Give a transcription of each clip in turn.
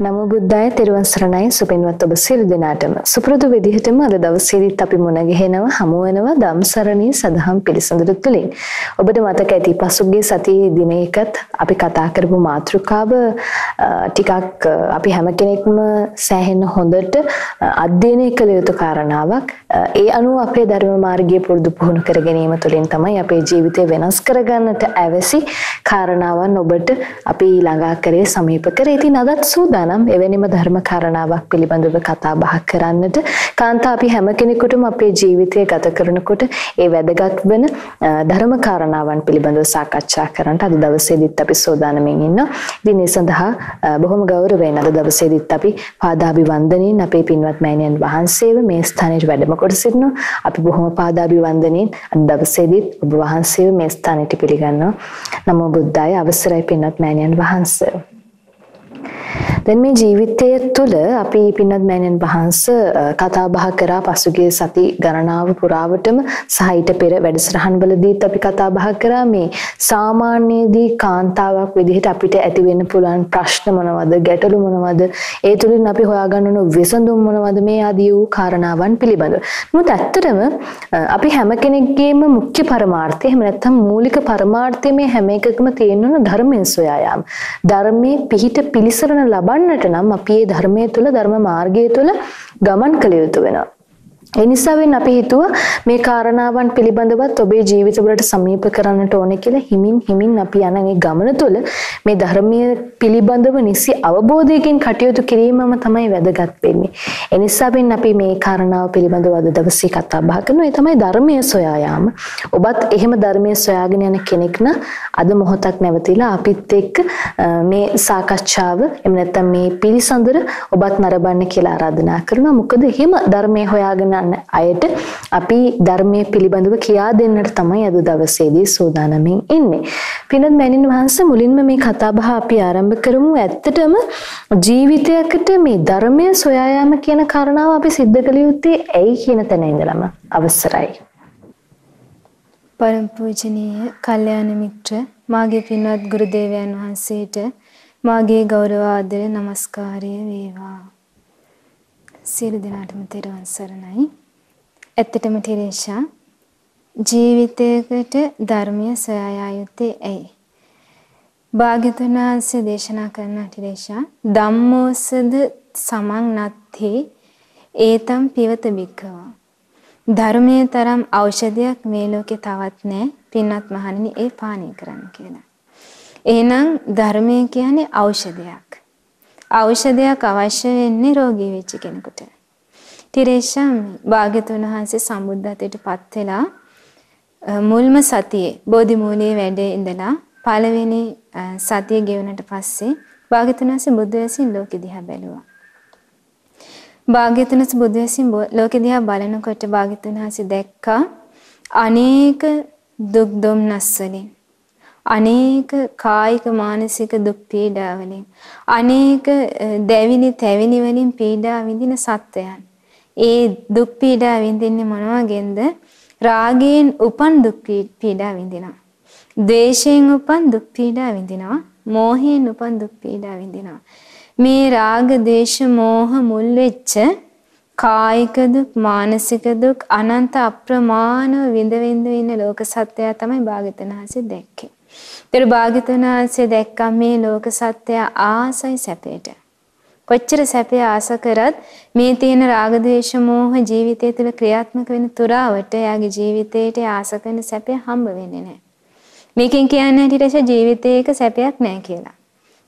නමෝ බුද්දාය තෙරුවන් සරණයි. සුපින්වත් ඔබ සියලු දෙනාටම සුපුරුදු විදිහටම අද දවසේදීත් අපි මුණ ගැහෙනවා හමු වෙනවා ධම්සරණී සදහම් පිළිසඳර තුලින් ඔබට මතක ඇති පසුගිය සතියේ දිනයකත් අපි කතා කරපු මාතෘකාව ටිකක් අපි හැම කෙනෙක්ම සෑහෙන හොඳට අධ්‍යයනය කළ යුතු කාරණාවක්. ඒ අනුව අපේ ධර්ම මාර්ගය පුරුදු පුහුණු කර ගැනීම තුළින් තමයි අපේ ජීවිතය වෙනස් කරගන්නට ඇවැසි කාරණාවන් ඔබට අපි ළඟා කරේ සමීප කරේ. ඉතින් අදත් සූදානම් නම් එවැනිම ධර්ම කාරණාවක් පිළිබඳව කතා බහ කරන්නට කාන්තා අපි හැම කෙනෙකුටම අපේ ජීවිතය ගත කරනකොට ඒ වැදගත් වෙන ධර්ම කාරණාවන් පිළිබඳව සාකච්ඡා කරන්නට අද දවසේදීත් අපි සූදානමින් ඉන්නවා. ඉතින් ඒ සඳහා බොහොම ගෞරවයෙන් අද දවසේදීත් අපි පාදාභිවන්දනයෙන් අපේ පින්වත් මෑණියන් වහන්සේව මේ ස්ථානයේ වැඩම කොට සිටිනවා. අපි බොහොම පාදාභිවන්දනයෙන් අද දවසේදීත් ඔබ වහන්සේව මේ ස්ථානයට පිළිගන්නවා. නමෝ බුද්දාය අවසරයි පින්වත් මෑණියන් වහන්සේ. දැන් මේ ජීවිතය තුළ අපි පින්වත් මෑණියන් වහන්ස කතා බහ කරා පසුගිය සති ගණනාව පුරාවටම සහ ඊට පෙර වැඩසටහන් වලදීත් අපි කතා බහ කරා මේ සාමාන්‍යදී කාන්තාවක් විදිහට අපිට ඇති වෙන්න පුළුවන් ප්‍රශ්න මොනවද ගැටලු මොනවද ඒ තුලින් අපි හොයාගන්න ඕන විසඳුම් මොනවද මේ ආදී වූ කාරණාවන් පිළිබඳව. මොකද ඇත්තටම අපි හැම කෙනෙක්ගේම මුඛ්‍ය පරමාර්ථය එහෙම නැත්නම් මූලික පරමාර්ථය මේ හැම එකකම තියෙන ධර්මයෙන් සොයා යාම. ධර්මයේ පිහිට පිලිසරණ ලබා ලබන්නට නම් අපි මේ ධර්මයේ තුල ධර්ම මාර්ගය තුල ගමන් කළ යුතු වෙනවා. ඒ නිසාවෙන් අපි හිතුවා මේ කාරණාවන් පිළිබඳවත් ඔබේ ජීවිතවලට සමීප කරන්නට ඕනේ කියලා හිමින් හිමින් අපි යන මේ ගමන තුළ මේ ධර්මයේ පිළිබඳව නිසි අවබෝධයකින් කටයුතු කිරීමම තමයි වැදගත් වෙන්නේ. ඒ නිසාවෙන් අපි මේ කාරණාව පිළිබඳව අද දවසේ කතා බහ කරනවා. ඒ තමයි ධර්මයේ සොයා යාම. ඔබත් එහෙම ධර්මයේ සොයාගෙන යන කෙනෙක් නම් අද මොහොතක් නැවතිලා අපිත් එක්ක මේ සාකච්ඡාව එහෙම නැත්නම් මේ පිළිසඳර ඔබත් නරඹන්න කියලා ආරාධනා කරනවා. මොකද එහෙම ධර්මයේ හොයාගෙන යන අයට අපි ධර්මයේ පිළිබඳව කියා දෙන්නට තමයි අද දවසේදී සූදානමින් ඉන්නේ. පිනත් මෑණින් වහන්සේ මුලින්ම මේ කතාබහ අපි ආරම්භ කරමු. ඇත්තටම ජීවිතයකට මේ ධර්මය සොයා යාම කියන කාරණාව අපි සිද්ධ කළ යුත්තේ ඇයි කියන තැන ඉඳලම අවසරයි. පරම පූජනීය කල්යාණ මිත්‍ර මාගේ පින්වත් ගුරු දේවයන් වහන්සේට මාගේ ගෞරව ආදර නමස්කාරය වේවා. සියලු දෙනාටම තෙරුවන් සරණයි. ඇත්තටම තිරේෂා ජීවිතයකට ධර්මය සොයා යුත්තේ ඇයි? භාග්‍යතුන් වහන්සේ දේශනා කරන තිරේෂා ධම්මෝසද සමං නත්ති ඒතම් පිවත බික්කව. ධර්මයේ තරම් ඖෂධයක් මේ ලෝකේ තවත් නැහැ. පින්වත් මහණෙනි ඒ පානය කරන්න කියලා. එහෙනම් ධර්මය කියන්නේ ඖෂධයක්. ඖෂධයක් අවශ්‍ය වෙන්නේ රෝගී වෙච්ච කෙනෙකුට. තිරේෂම් භාග්‍යතුන් වහන්සේ සම්බුද්ධත්වයට පත් වෙලා මුල්ම සතියේ බෝධි මූලයේ වැඩේ ඉඳලා පළවෙනි සතිය ගෙවුනට පස්සේ භාග්‍යතුන් වහන්සේ බුදු වෙසින් ලෝකෙ දිහා බැලුවා. භාග්‍යතුන් වහන්සේ බුදු වෙසින් ලෝකෙ දිහා බලනකොට භාග්‍යතුන් වහන්සේ දැක්කා අනේක දුක් දුම්නස් වලින් අනේක කායික මානසික දුක් පීඩා වලින් අනේක දැවිලි තැවිලි වලින් පීඩා විඳින සත්වයන්. ඒ දුක් පීඩා විඳින්නේ මොනවාගෙන්ද? රාගයෙන් උපන් දුක් පීඩා විඳිනවා. ද්වේෂයෙන් උපන් දුක් පීඩා විඳිනවා. මෝහයෙන් උපන් දුක් පීඩා විඳිනවා. මේ රාග ද්වේෂ මෝහ මුල් වෙච්ච කායික දුක් මානසික දුක් අනන්ත අප්‍රමාණ විඳ විඳ ඉන්න ලෝක සත්‍යය තමයි භාග්‍යවතුන් වහන්සේ දැක්කේ. ඒතර භාග්‍යතුන් වහන්සේ දැක්කා මේ ලෝක සත්‍යය ආසයි සැපේට. කොච්චර සැපය ආස කරත් මේ තියෙන රාග ద్వේෂ මෝහ ජීවිතය තුළ ක්‍රියාත්මක වෙන තුරාවට එයාගේ ජීවිතේට ආස කරන සැපය හම්බ වෙන්නේ නැහැ. මේකෙන් කියන්නේ ඊට ජීවිතේක සැපයක් නැහැ කියලා.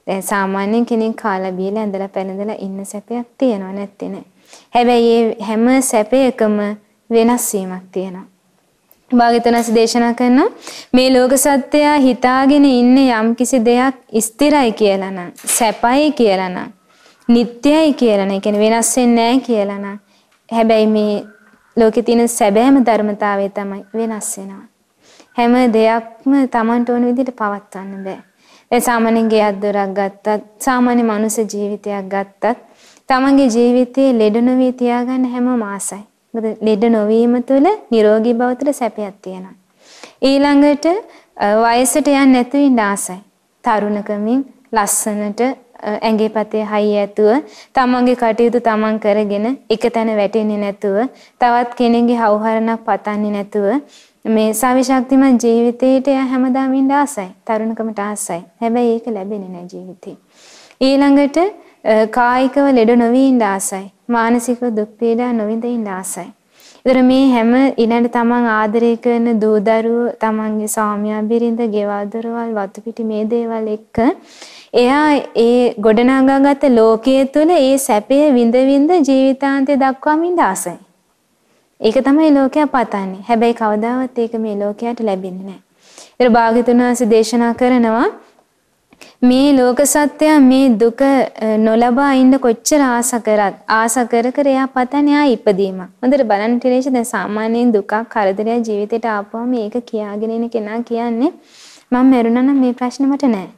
දැන් සාමාන්‍යයෙන් කෙනෙක් කාලා බීලා ඇඳලා පැනඳලා ඉන්න සැපයක් තියෙනව නැත්තේ නෑ. හැබැයි හැම සැපයකම වෙනස් වීමක් තියෙනවා. භාග්‍යවතුන්ස් දේශනා කරන මේ ලෝක සත්‍යය හිතාගෙන ඉන්නේ යම්කිසි දෙයක් ස්ථිරයි කියලා නම් සැපයි කියලා නම් නිට්ටයයි කියලා නම් කියන්නේ වෙනස් වෙන්නේ නැහැ කියලා නම් හැබැයි මේ ලෝකේ තියෙන සැබෑම ධර්මතාවය තමයි වෙනස් වෙනවා. හැම දෙයක්ම Tamanට ඕන විදිහට පවත්වන්න බෑ. ඒ සාමාන්‍යයෙන් ගෙයක් දොරක් ගත්තත් සාමාන්‍ය මනුෂ්‍ය ජීවිතයක් ගත්තත් Tamanගේ ජීවිතේ ලෙඩ නොවී තියාගන්න හැමෝම ආසයි මොකද ලෙඩ නොවීම තුළ නිරෝගී බව තුළ සැපයක් තියෙනවා. ඊළඟට වයසට යන්නේ නැතුව ඉන්න ආසයි. තරුණකමින් ලස්සනට ඇඟේ පතේ හයි ඇතුව තමන්ගේ කටයුතු තමන් කරගෙන එක තැන වැටෙන්නේ නැතුව තවත් කෙනෙක්ගේ හවුහරණක් පතන්නේ නැතුව මේ සවිශක්තිමත් ජීවිතේට හැමදාම ඉන්න ආසයි. තරුණකමට ආසයි. හැබැයි ඒක ලැබෙන්නේ නැහැ ජීවිතේ. ඊළඟට කායිකව ලෙඩ නොවී ඉන්න ආසයි. මානසිකව දුක් පීඩා නොවිඳ ඉන්න ආසයි. ඒතර මේ හැම ඊළඟ තමන් ආදරය කරන දූ දරුවෝ තමන්ගේ ස්වාමියා බිරිඳ, ගෙවල් දොරවල්, වතු පිටි මේ දේවල් එක්ක එයා ඒ ගොඩනගාගත්ත ලෝකයේ තුල ඒ සැපය විඳ විඳ ජීවිතාන්තය දක්වාම ඉඳ ආසයි. ඒක තමයි ලෝකයා පතන්නේ. හැබැයි කවදාවත් ඒක මේ ලෝකයට ලැබෙන්නේ නැහැ. ඒතර භාග්‍යතුන් වහන්සේ දේශනා කරනවා මේ ලෝක සත්‍යය මේ දුක නොලබා ඉන්න කොච්චර ආස කරත් ආස කර කර එයා පතන්නේ ආ ඉපදීම. හොඳට බලන්න ටිරේෂ දැන් සාමාන්‍යයෙන් දුකක් කරදරයක් ජීවිතේට ආපුවම මේක කියාගෙන ඉන්න කෙනා කියන්නේ මම මැරුණා නම් මේ ප්‍රශ්න මට නැහැ.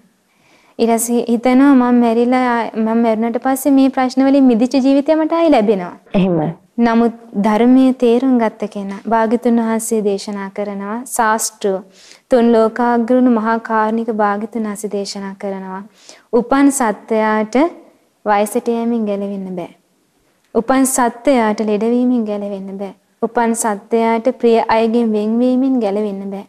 ඊට පස්සේ හිතනවා මම මැරිලා මම මැරුණට පස්සේ මේ ප්‍රශ්න වලින් මිදිච්ච ජීවිතය මට ආයි ලැබෙනවා. එහෙමයි. නමුත් ධර්මයේ තේරුම් ගත්ත කෙනා භාග්‍යතුන් වහන්සේ දේශනා කරනවා ශාස්ත්‍ර තුන් ලෝකාග්‍රණු මහා කාරුණික භාග්‍යතුන් වහන්සේ දේශනා කරනවා උපන් සත්වයාට වයසට යෑමෙන් ගැලවෙන්න බෑ. උපන් සත්වයාට ලෙඩවීමෙන් ගැලවෙන්න බෑ. උපන් සත්වයාට ප්‍රිය අයගෙන් වෙන්වීමෙන් ගැලවෙන්න බෑ.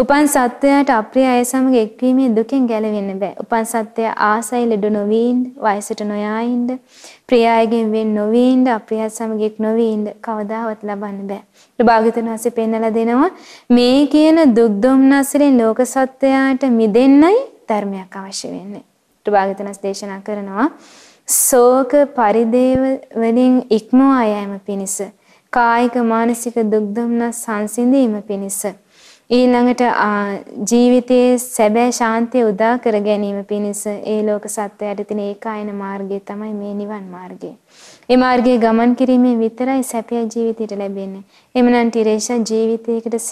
උපන් සත්වයාට අප්‍රිය අය සමග එක්වීමේ දුකෙන් ගැලවෙන්න බෑ. උපන් සත්වයා ආසයි ලෙඩ නොවී ඉන්න, වයසට නොයා ඉන්න, ප්‍රිය අයගෙන් වෙන් නොවී ඉන්න, අප්‍රිය සමග එක් නොවී ඉන්න කවදාවත් ලබන්න බෑ. භාග්‍යතුන් වහන්සේ පෙන්නලා දෙනවා මේ කියන දුක් දුම්නස්යෙන් ලෝක සත්වයාට මිදෙන්නයි ධර්මයක් අවශ්‍ය වෙන්නේ. භාග්‍යතුන් වහන්සේ දේශනා කරනවා ශෝක පරිදේව වලින් ඉක්මවා යෑම පිණිස කායික මානසික දුක් දුම්නස් සංසිඳීම පිණිස ඊළඟට ජීවිතයේ සැබෑ ශාන්තිය උදා කර ගැනීම පිණිස ඒ ලෝක සත්‍යයට තියෙන ඒකායන මාර්ගය තමයි මේ නිවන් මාර්ගය. ඒ මාර්ගයේ ගමන් කිරීමෙන් විතරයි සැපය ජීවිතයට ලැබෙන්නේ. එමනම් ටිරේෂා ජීවිතයකට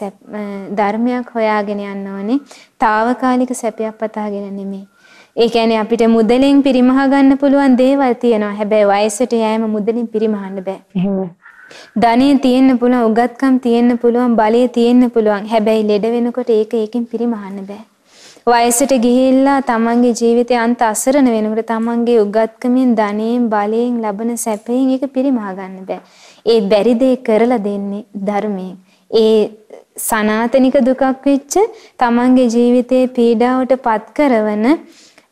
ධර්මයක් හොයාගෙන යන්න ඕනේ. తాවකාලික සැපයක් පතාගෙන නෙමෙයි. ඒ කියන්නේ අපිට මුදලෙන් පිරිමහ ගන්න පුළුවන් දේවල් තියෙනවා. හැබැයි වයසට යෑම මුදලින් පිරිමහන්න බෑ. එහෙමයි. ධනෙ තියෙන්න පුළුවන්, උගත්කම් තියෙන්න පුළුවන්, බලය තියෙන්න පුළුවන්. හැබැයි ලෙඩ වෙනකොට ඒක ඒකෙන් පිරිමහන්න බෑ. වයසට ගිහිල්ලා තමන්ගේ ජීවිතය අන්ත අසරණ වෙනකොට තමන්ගේ උගත්කමින් ධනෙන් බලයෙන් ලබන සැපයෙන් ඒක පිරිමහ ගන්න බෑ. ඒ බැරි දේ කරලා දෙන්නේ ධර්මයෙන්. ඒ සනාතනික දුකක් වෙච්ච තමන්ගේ ජීවිතයේ පීඩාවට පත් කරවන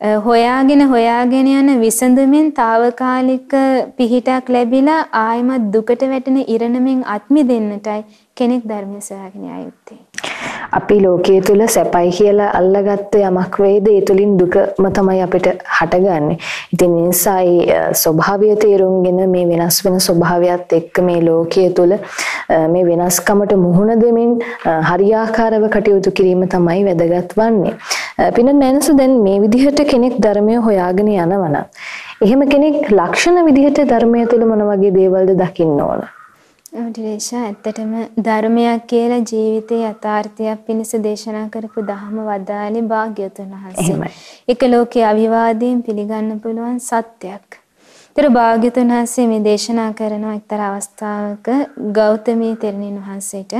හොයාගෙන හොයාගෙන යන විසඳුමින් తాවකාලික පිහිටක් ලැබිලා ආයමත් දුකට වැටෙන ඉරණමෙන් අත්මි දෙන්නටයි කෙනෙක් ධර්මය සොයාගෙන ආයුත්තේ. අපි ලෝකයේ තුල සැපයි කියලා අල්ලගත්ත යමක් වේද ඒ තුලින් දුකම තමයි අපිට හටගන්නේ. ඉතින් ඒ නිසා ඒ ස්වභාවය තේරුම්ගෙන මේ වෙනස් වෙන ස්වභාවයත් එක්ක මේ ලෝකයේ තුල මේ වෙනස්කමට මුහුණ දෙමින් හරියාකාරව කටයුතු කිරීම තමයි වැදගත් වන්නේ. පින නැනස දැන් මේ විදිහට කෙනෙක් ධර්මය හොයාගෙන යනවනම් එහෙම කෙනෙක් ලක්ෂණ විදිහට ධර්මය තුල මොන වගේ දේවල්ද දකින්න ඕන? ඩිරේෂා ඇත්තටම ධර්මයක් කියලා ජීවිතයේ යථාර්ථයක් පිණිස දේශනා කරපු ධහම වදාළේ භාග්‍යවතුන් වහන්සේ. ඒක ලෝකයේ අවිවාදයෙන් පිළිගන්න පුළුවන් සත්‍යයක්. ඒතර භාග්‍යවතුන් වහන්සේ මේ දේශනා කරන එක්තරා අවස්ථාවක ගෞතමී තෙරණින් වහන්සේට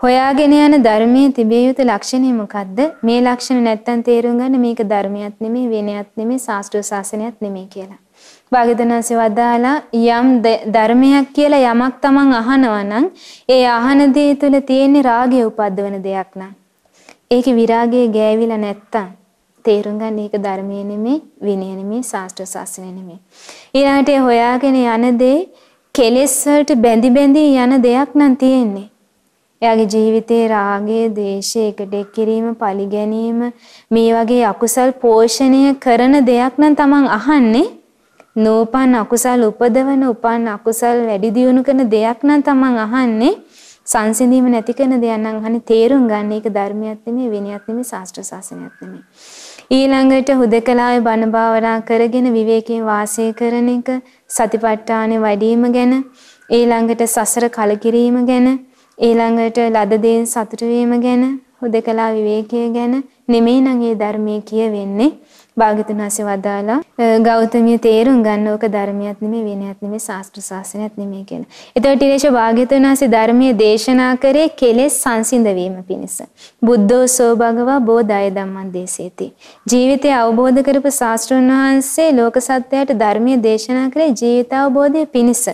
හොයාගෙන යන ධර්මයේ තිබිය යුතු ලක්ෂණය මොකද්ද? මේ ලක්ෂණ නැත්තම් තේරුම් ගන්න මේක ධර්මයක් නෙමෙයි, විනයක් නෙමෙයි, ශාස්ත්‍රීය ශාසනයක් නෙමෙයි කියලා. භාග්‍යවතුන්සේ වදාලා යම් ධර්මයක් කියලා යමක් තමන් අහනවා නම් ඒ අහන දේ තුල තියෙන රාගය උපද්දවන දෙයක් නම් ඒකේ විරාගය ගෑවිලා නැත්තම් තේරුම් ගන්න ඒක ධර්මයේ නෙමෙයි විනය නෙමෙයි ශාස්ත්‍ර ශාස්ත්‍රය නෙමෙයි ඊළඟට හොයාගෙන යන දේ කෙලෙස් වලට බැඳි බැඳි යන දෙයක් නම් තියෙන්නේ. එයාගේ ජීවිතේ රාගය, ද්වේෂය, එකට කිරීම, පලි ගැනීම මේ වගේ අකුසල් පෝෂණය කරන දෙයක් නම් තමන් අහන්නේ නෝපන් අකුසල් උපදවන උපන් අකුසල් වැඩි දියුණු කරන දෙයක් නම් තමන් අහන්නේ සංසිඳීම නැති කරන දෙයක් නම් අහන්නේ තේරුම් ගන්න ඒක ධර්මයක් නෙමෙයි විනයක් නෙමෙයි ශාස්ත්‍ර ශාසනයක් නෙමෙයි. ඊළඟට හුදකලාවේ බණ භාවනා කරගෙන විවේකයෙන් වාසය කරන එක සතිපට්ඨානෙ වැඩිම ගැන ඊළඟට සසර කලකිරීම ගැන ඊළඟට ලද දේන් සතුට වීම ගැන හුදකලා විවේකයේ ගැන නෙමෙයි නම් ඒ ධර්මයේ කියවෙන්නේ. භාග්‍යතුන් වහන්සේ වදාලා ගෞතමිය තේරුම් ගන්න ඕක ධර්මයක් නෙමෙයි විනයක් නෙමෙයි ශාස්ත්‍ර ශාසනයක් නෙමෙයි කියලා. එතකොට ඊටේශ භාග්‍යතුන් වහන්සේ ධර්මයේ දේශනා කරේ කෙලෙස් සංසිඳ වීම පිණිස. බුද්ධෝසෝ භගවා බෝධය ධම්මං දේශේති. ජීවිතය අවබෝධ කරපු ශාස්ත්‍රඥ වහන්සේ ලෝක සත්‍යයට ධර්මයේ දේශනා කරේ ජීවිත අවබෝධය පිණිස.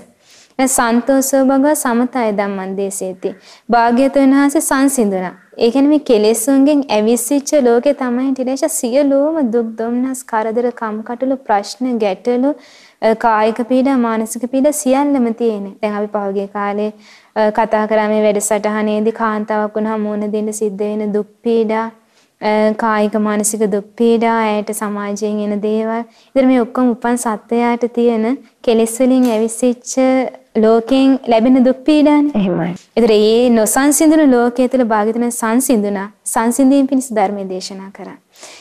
සන්තෝෂව බග සමතය ධම්මං දේශේති. භාග්‍යතුන් වහන්සේ සංසිඳුණා. ඒ කියන්නේ මේ කෙලෙසුන්ගෙන් ඇවිස්සිච්ච ලෝකේ තමයි ටිරේෂ සියලුම දුක් දුම්නස් කරදර කම්කටොළු ප්‍රශ්න ගැටලු කායික පීඩා මානසික පීඩා සියල්ලම තියෙන්නේ. දැන් අපි පහුගිය කාලේ කතා කරා මේ වැඩසටහනේදී කාන්තාවක් වුණාම මුණ දෙන්න සිද්ධ වෙන දුක් පීඩා කායික මානසික දුක් පීඩා ඇයට සමාජයෙන් එන දේවල්. ඉතින් මේ ඔක්කොම උපන් සත්වයාට තියෙන කෙලෙස් වලින් ඇවිස්සිච්ච ලෝකයෙන් ලැබෙන දුක් පීඩානේ. එහෙමයි. ඒතර ඒ නොසංසිඳුණු ලෝකයේ තුල භාග්‍යතුන් සංසිඳුණා. සංසිඳීම පිණිස ධර්මයේ දේශනා කරා.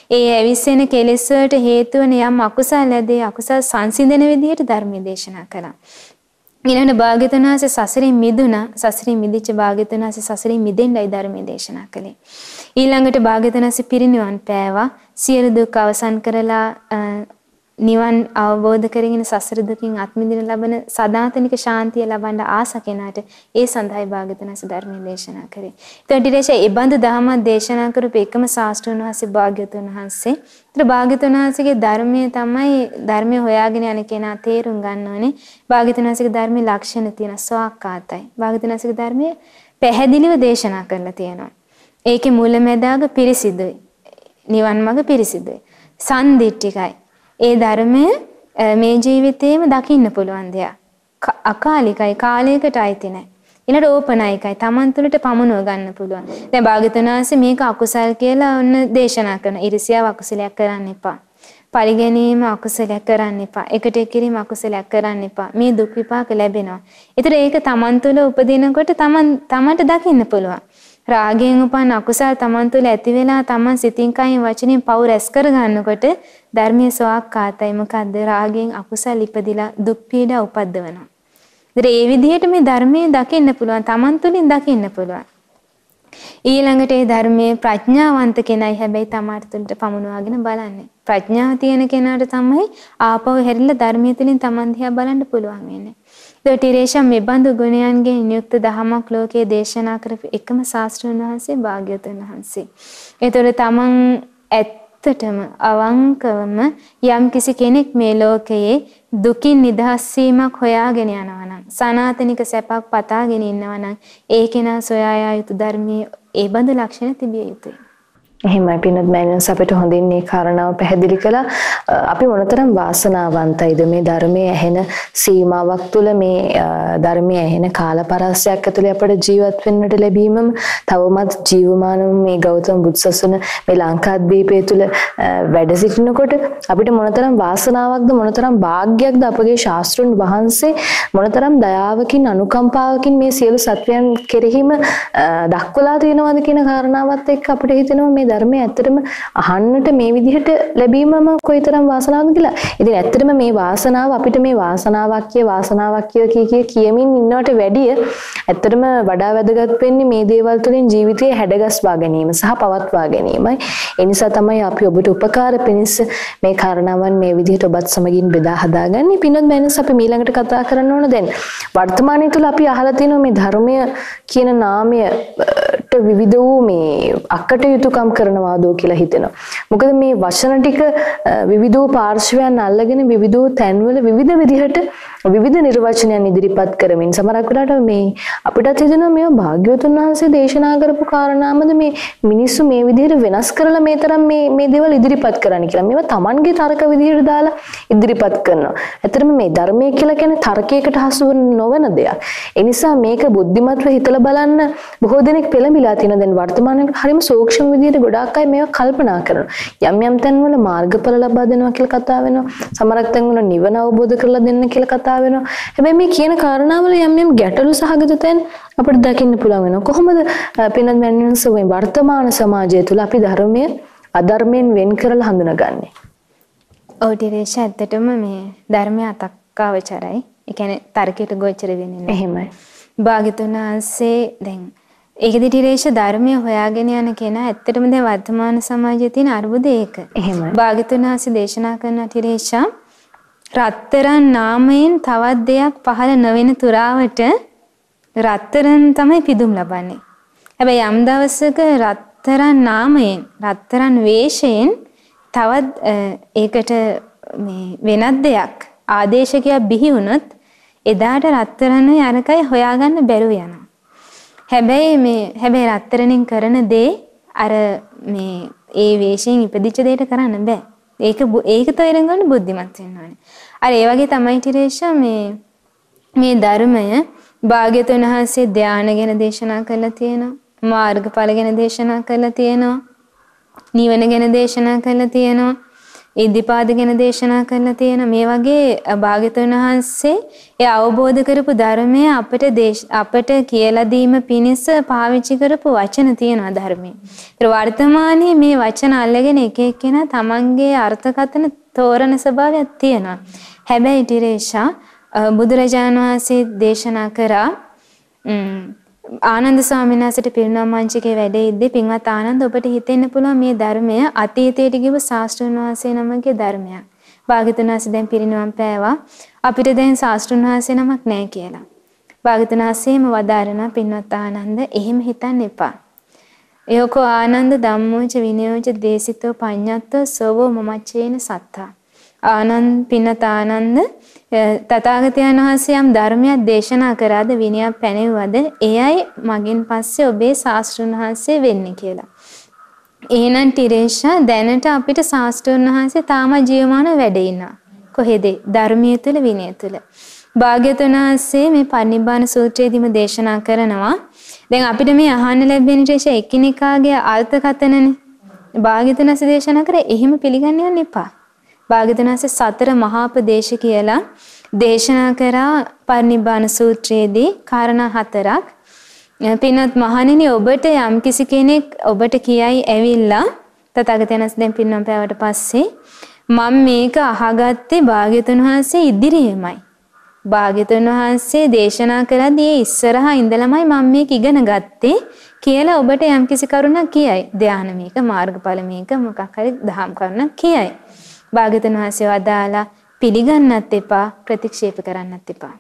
ඒ ඇවිස්සෙන කෙලෙස් වලට හේතු වන යම් අකුසල් ඇදී අකුසල් සංසිඳන විදිහට ධර්මයේ දේශනා කළා. ඊළඟට භාග්‍යතුන් වහන්සේ සසරින් මිදුණා. සසරින් මිදිච්ච භාග්‍යතුන් වහන්සේ සසරින් මිදෙන්නයි ධර්මයේ දේශනා කළේ. ඊළඟට භාග්‍යතුන් වහන්සේ පිරිනිවන් පෑවා. සියලු දුක් අවසන් කරලා නිවන් අවබෝධ කරගෙන සසර දුකින් අත් මිදින ලබන සදාතනික ශාන්තිය ලබන්න ආස කෙනාට ඒ සඳහායි භාග්‍යවතුන්ස ධර්මයේ දේශනා කරේ. එතකොට ඊට ඒ බඳු දහමක් දේශනා කරපු එකම ශාස්ත්‍රඥ වහන්සේ භාග්‍යවතුන් වහන්සේ. ඒතර භාග්‍යවතුන් වහන්සේගේ ධර්මයේ තමයි ධර්මය හොයාගෙන යන කෙනා තේරුම් ගන්න ඕනේ. භාග්‍යවතුන් වහන්සේගේ ධර්මයේ ලක්ෂණ තියෙන සෝක්කාතයි. භාග්‍යවතුන් වහන්සේගේ ධර්මයේ පැහැදිලිව දේශනා කරලා තියෙනවා. ඒකේ මුලැමැදාග පිරිසිදුයි. නිවන් මඟ පිරිසිදුයි. සන්දිට්ඨිකයි. ඒ ධර්මය මේ ජීවිතේම දකින්න පුළුවන් දෙයක්. අකාලිකයි කාලයකට අයිති නැහැ. ඊළඟට ඕපනයිකයි Taman තුළට පමුණව ගන්න පුළුවන්. දැන් භාග්‍යතුන් වහන්සේ මේක අකුසල් කියලා ඔන්න දේශනා කරන. ඉරිසියාව අකුසලයක් කරන්න එපා. පරිගැනීම අකුසලයක් කරන්න එපා. එකට එකිරීම අකුසලයක් කරන්න එපා. මේ දුක් විපාක ලැබෙනවා. ඒතර ඒක Taman තුළ උපදිනකොට Taman Tamanට දකින්න පුළුවන්. රාගයෙන් උපන් අකුසල් තමන් තුළ ඇති වෙලා තමන් සිතින් කයින් වචනෙන් පව් රැස් කර ගන්නකොට ධර්මයේ සෝක්කාතයි මොකද්ද රාගයෙන් අකුසල් ඉපදිලා දුක් පීඩා උපද්දවනවා. ඉතින් ඒ විදිහට මේ ධර්මයේ දකින්න පුළුවන් තමන් තුළින් දකින්න පුළුවන්. ඊළඟට ඒ ධර්මයේ ප්‍රඥාවන්ත කෙනයි හැබැයි තමාට තුළට පමුණවාගෙන බලන්නේ. ප්‍රඥාව තියෙන කෙනාට තමයි ආපහු හැරිලා ධර්මයේ තුලින් තමන් දිහා බලන්න පුළුවන් වෙන්නේ. දොටිරේෂම් මෙබඳු ගුණයන්ගෙන් යුක්ත දහමක් ලෝකයේ දේශනා කරපු එකම ශාස්ත්‍රඥ වහන්සේ භාග්‍යවතුන් වහන්සේ. ඒතර තමන් ඇත්තටම අවංකවම යම් කිසි කෙනෙක් මේ ලෝකයේ දුකින් නිදහස් වීමක් හොයාගෙන යනවා නම් සනාතනික සැපක් පතාගෙන ඉන්නවා නම් ඒ කෙනා සොයා යුතු ධර්මයේ ඒ බඳු ලක්ෂණ තිබිය යුතුයි. එහෙමයි පින්නත් මෑණියන්ස් අපිට හොඳින් මේ කාරණාව පැහැදිලි කළා. අපි මොනතරම් වාසනාවන්තයිද මේ ධර්මයේ ඇහෙන සීමාවක් තුළ මේ ධර්මයේ ඇහෙන කාලපරාසයක් ඇතුලේ අපිට ජීවත් වෙන්නට ලැබීමම තවමත් ජීවමානව මේ ගෞතම බුදුසසුන මේ ලංකාද්වීපය තුළ වැඩ සිටිනකොට අපිට මොනතරම් වාසනාවක්ද මොනතරම් වාග්යක්ද අපගේ ශාස්ත්‍රුන් වහන්සේ මොනතරම් දයාවකින් අනුකම්පාවකින් මේ සියලු සත්වයන් කෙරෙහිම දක්වලා තියෙනවද කියන කාරණාවත් එක්ක අපිට හිතෙනවා මේ ධර්මය ඇත්තටම අහන්නට මේ විදිහට ලැබීමම කොයිතරම් වාසනාවක්ද කියලා. ඉතින් ඇත්තටම මේ වාසනාව අපිට මේ වාසනාවක් කිය වාසනාවක් කිය කිය කියමින් ඉන්නවට වැඩිය ඇත්තටම වඩා වැදගත් වෙන්නේ මේ දේවල් තුළින් ජීවිතය හැඩගස්වා ගැනීම සහ පවත්වා ගැනීමයි. ඒ නිසා තමයි අපි ඔබට උපකාර පිණිස මේ කාරණාවන් මේ විදිහට ඔබත් සමගින් බෙදා හදාගන්නේ. පින්නත් බෑනස් අපි ඊළඟට කතා කරන්න ඕන දැන් වර්තමානයේ තුල අපි අහලා තියෙනවා මේ ධර්මය කියන නාමයට විවිධ වූ මේ අකටයුතුකම් කරනවාදෝ කියලා හිතෙනවා. මොකද මේ වචන ටික විවිධ වූ පාර්ශවයන් අල්ලගෙන විවිධ වූ තැන්වල විවිධ විදිහට විවිධ නිර්වචනයන් ඉදිරිපත් කරමින් සමහරක් වෙලාවට මේ අපිටත් හිතෙනවා මේවා භාග්‍යවතුන් වහන්සේ දේශනා කරපු කාරණාමද මේ මිනිස්සු මේ විදිහට වෙනස් කරලා මේ තරම් මේ මේ දේවල් ඉදිරිපත් කරන්න කියලා. මේවා Tamanගේ තර්ක විදිහට දාලා ඉදිරිපත් කරනවා. ඇත්තටම මේ ධර්මයේ කියලා කියන්නේ තර්කයකට හසු නොවන දෙයක්. ඒ නිසා මේක බුද්ධිමත්ව හිතලා බලන්න බොහෝ දෙනෙක් පෙළඹිලා තියෙනවා. දැන් වර්තමානයේ හරිම සූක්ෂම විදිහට ගොඩාක් අය මේවා කල්පනා කරනවා. යම් යම් තැන්වල මාර්ගඵල ලබා දෙනවා කියලා කතා වෙනවා. සමහරක් තැන්වල නිවන අවබෝධ කරලා දෙන්න කියලා කතා වෙනවා. හැබැයි මේ කියන කාරණාවල යම් යම් ගැටලු සහගත තැන් අපිට දකින්න පුළුවන් වෙනවා. කොහොමද පින්නත් මැනියන්ස් වර්තමාන සමාජය තුළ අපි ධර්මය අධර්මයෙන් වෙන් කරලා හඳුනගන්නේ? ඔව් ටිරේෂ ඇත්තටම මේ ධර්මය අතක්කාවචරයි. ඒ කියන්නේ තර්කයට ගෝචර වෙන්නේ නැහැ. එහෙමයි. භාග්‍යතුන් වහන්සේ දැන් ඒකෙදි ටිරේෂ ධර්මය හොයාගෙන යන කෙනා ඇත්තටම දැන් වර්තමාන සමාජයේ තියෙන අරුබුද ඒක. එහෙමයි. භාග්‍යතුන් වහන්සේ දේශනා කරන ටිරේෂා රත්තරන් නාමයෙන් තවත් දෙයක් පහළ නොවන තුරාවට රත්තරන් තමයි පිදුම් ලබන්නේ. හැබැයි යම් දවසක රත්තරන් නාමයෙන් රත්තරන් වේශයෙන් තවත් ඒකට මේ වෙනත් දෙයක් ආදේශකයක් බිහි වුණොත් එදාට රත්තරන් යනකයි හොයාගන්න බැරුව යනවා. හැබැයි මේ හැබැයි රත්තරණින් කරන දේ අර මේ ඒ වේශයෙන් ඉපදිච්ච දෙයට කරන්න බෑ. ඒක ඒක තේරුම් ගන්න බුද්ධිමත් වෙන්න ඕනේ. අර ඒ වගේ තමයි ටිරේෂා මේ මේ ධර්මය භාග්‍යතුන් වහන්සේ ධානය ගැන දේශනා කරලා තියෙනවා. මාර්ගඵල ගැන දේශනා කරලා තියෙනවා. නිවන ගැන දේශනා කරලා තියෙනවා. ඉද්ධිපාද ගැන දේශනා කරලා තියෙන මේ වගේ භාග්‍යතුන් වහන්සේ ඒ අවබෝධ කරපු ධර්මය අපට අපට කියලා දීම පිණිස පාවිච්චි කරපු වචන තියෙනවා ධර්මයේ. ඒතර වර්තමානයේ මේ වචන අල්ලගෙන එක එක්කෙනා තමන්ගේ අර්ථකථන තෝරන ස්වභාවයක් තියෙනවා. හැබැයි ටිරේෂා බුදුරජාණන් වහන්සේ දේශනා කරා ආනන්ද ස්වාමීන් වහන්සේට පිරිනොම් මංචකේ වැඩ ඉද්දී පින්වත් ආනන්ද ඔබට හිතෙන්න පුළුවන් මේ ධර්මය අතීතයට ගිව ශාස්ත්‍රඥ වහන්සේ නමගේ ධර්මයක්. භාග්‍යතුන් වහන්සේ දැන් පිරිනොම් පෑවා. අපිට දැන් ශාස්ත්‍රඥ වහන්සේ නමක් නැහැ කියලා. භාග්‍යතුන් වහන්සේම වදාරන පින්වත් ආනන්ද එහෙම හිතන්න එපා. යෝකෝ ආනන්ද ධම්මෝච විනයෝච දේසිතෝ පඤ්ඤත්තෝ සෝවෝ මමච්චේන සත්තා. ආනන්ද පින්නත ආනන්ද තථාගතයන් වහන්සේ යම් ධර්මයක් දේශනා කරාද විනයක් පැනෙව්වද එයයි මගින් පස්සේ ඔබේ ශාස්ත්‍රඥ වහන්සේ වෙන්නේ කියලා. එහෙනම් ටිරේෂා දැනට අපිට ශාස්ත්‍රඥ වහන්සේ තාම ජීවමාන වැඩ ඉන්නවා. කොහෙද? ධර්මයේ තුල විනය තුල. භාග්‍යතුන් වහන්සේ මේ පරිනිබ්බාන සූත්‍රයේදීම දේශනා කරනවා. දැන් අපිට මේ අහන්න ලැබෙන ටිරේෂා එකිනෙකාගේ අර්ථකතනනේ. භාග්‍යතුන් වහන්සේ දේශනා කරේ එහෙම පිළිගන්න යන්න එපා. භාග්‍යවතුන් වහන්සේ සතර මහාපදේශ කියලා දේශනා කරා පරිනිබ්බාන සූත්‍රයේදී කාරණා හතරක්. පින්වත් මහණෙනි ඔබට යම් කිසි කෙනෙක් ඔබට කියයි ඇවිල්ලා තථාගතයන් වහන්සේ දැන් පින්නම් පෑවට පස්සේ මම මේක අහගත්තේ භාග්‍යවතුන් වහන්සේ ඉදිරියේමයි. භාග්‍යතුන් වහන්සේ දේශනා කරද්දී ඉස්සරහා ඉඳලමයි මම මේක ඉගෙන ගත්තේ කියලා ඔබට යම්කිසි කරුණක් කියයි. ධානය මේක මාර්ගඵල මේක මොකක් හරි දහම් කරුණක් කියයි. භාග්‍යතුන් වහන්සේ වදාලා පිළිගන්නත් එපා ප්‍රතික්ෂේප කරන්නත් එපා.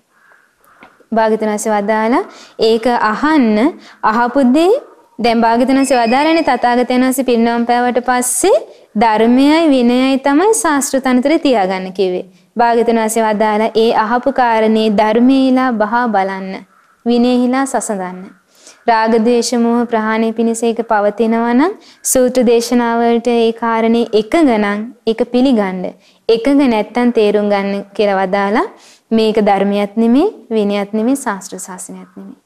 භාග්‍යතුන් වහන්සේ වදාලා ඒක අහන්න අහපු දේ දැන් භාග්‍යතුන් වහන්සේ වදාරන්නේ තථාගතයන් වහන්සේ පිරිනවම් පෑවට පස්සේ ධර්මයයි විනයයි තමයි ශාස්ත්‍ර තනතුරේ තියාගන්න කිව්වේ. භාග්‍යතුන් වහන්සේ වදාලා ඒ අහපු කාරණේ ධර්මීලා බහා බලන්න විනයහිලා සසඳන්න. රාග ද්වේෂ මෝහ ප්‍රහාණය පිණිස ඒක පවතිනවා නම් සූත්‍ර දේශනාවලට ඒ කාරණේ එකඟ නම් ඒක පිළිගන්න. එකඟ නැත්තම් තේරුම් ගන්න කියලා වදාලා මේක ධර්මයක් නෙමෙයි විනයක් නෙමෙයි ශාස්ත්‍ර ශාසනයක් නෙමෙයි.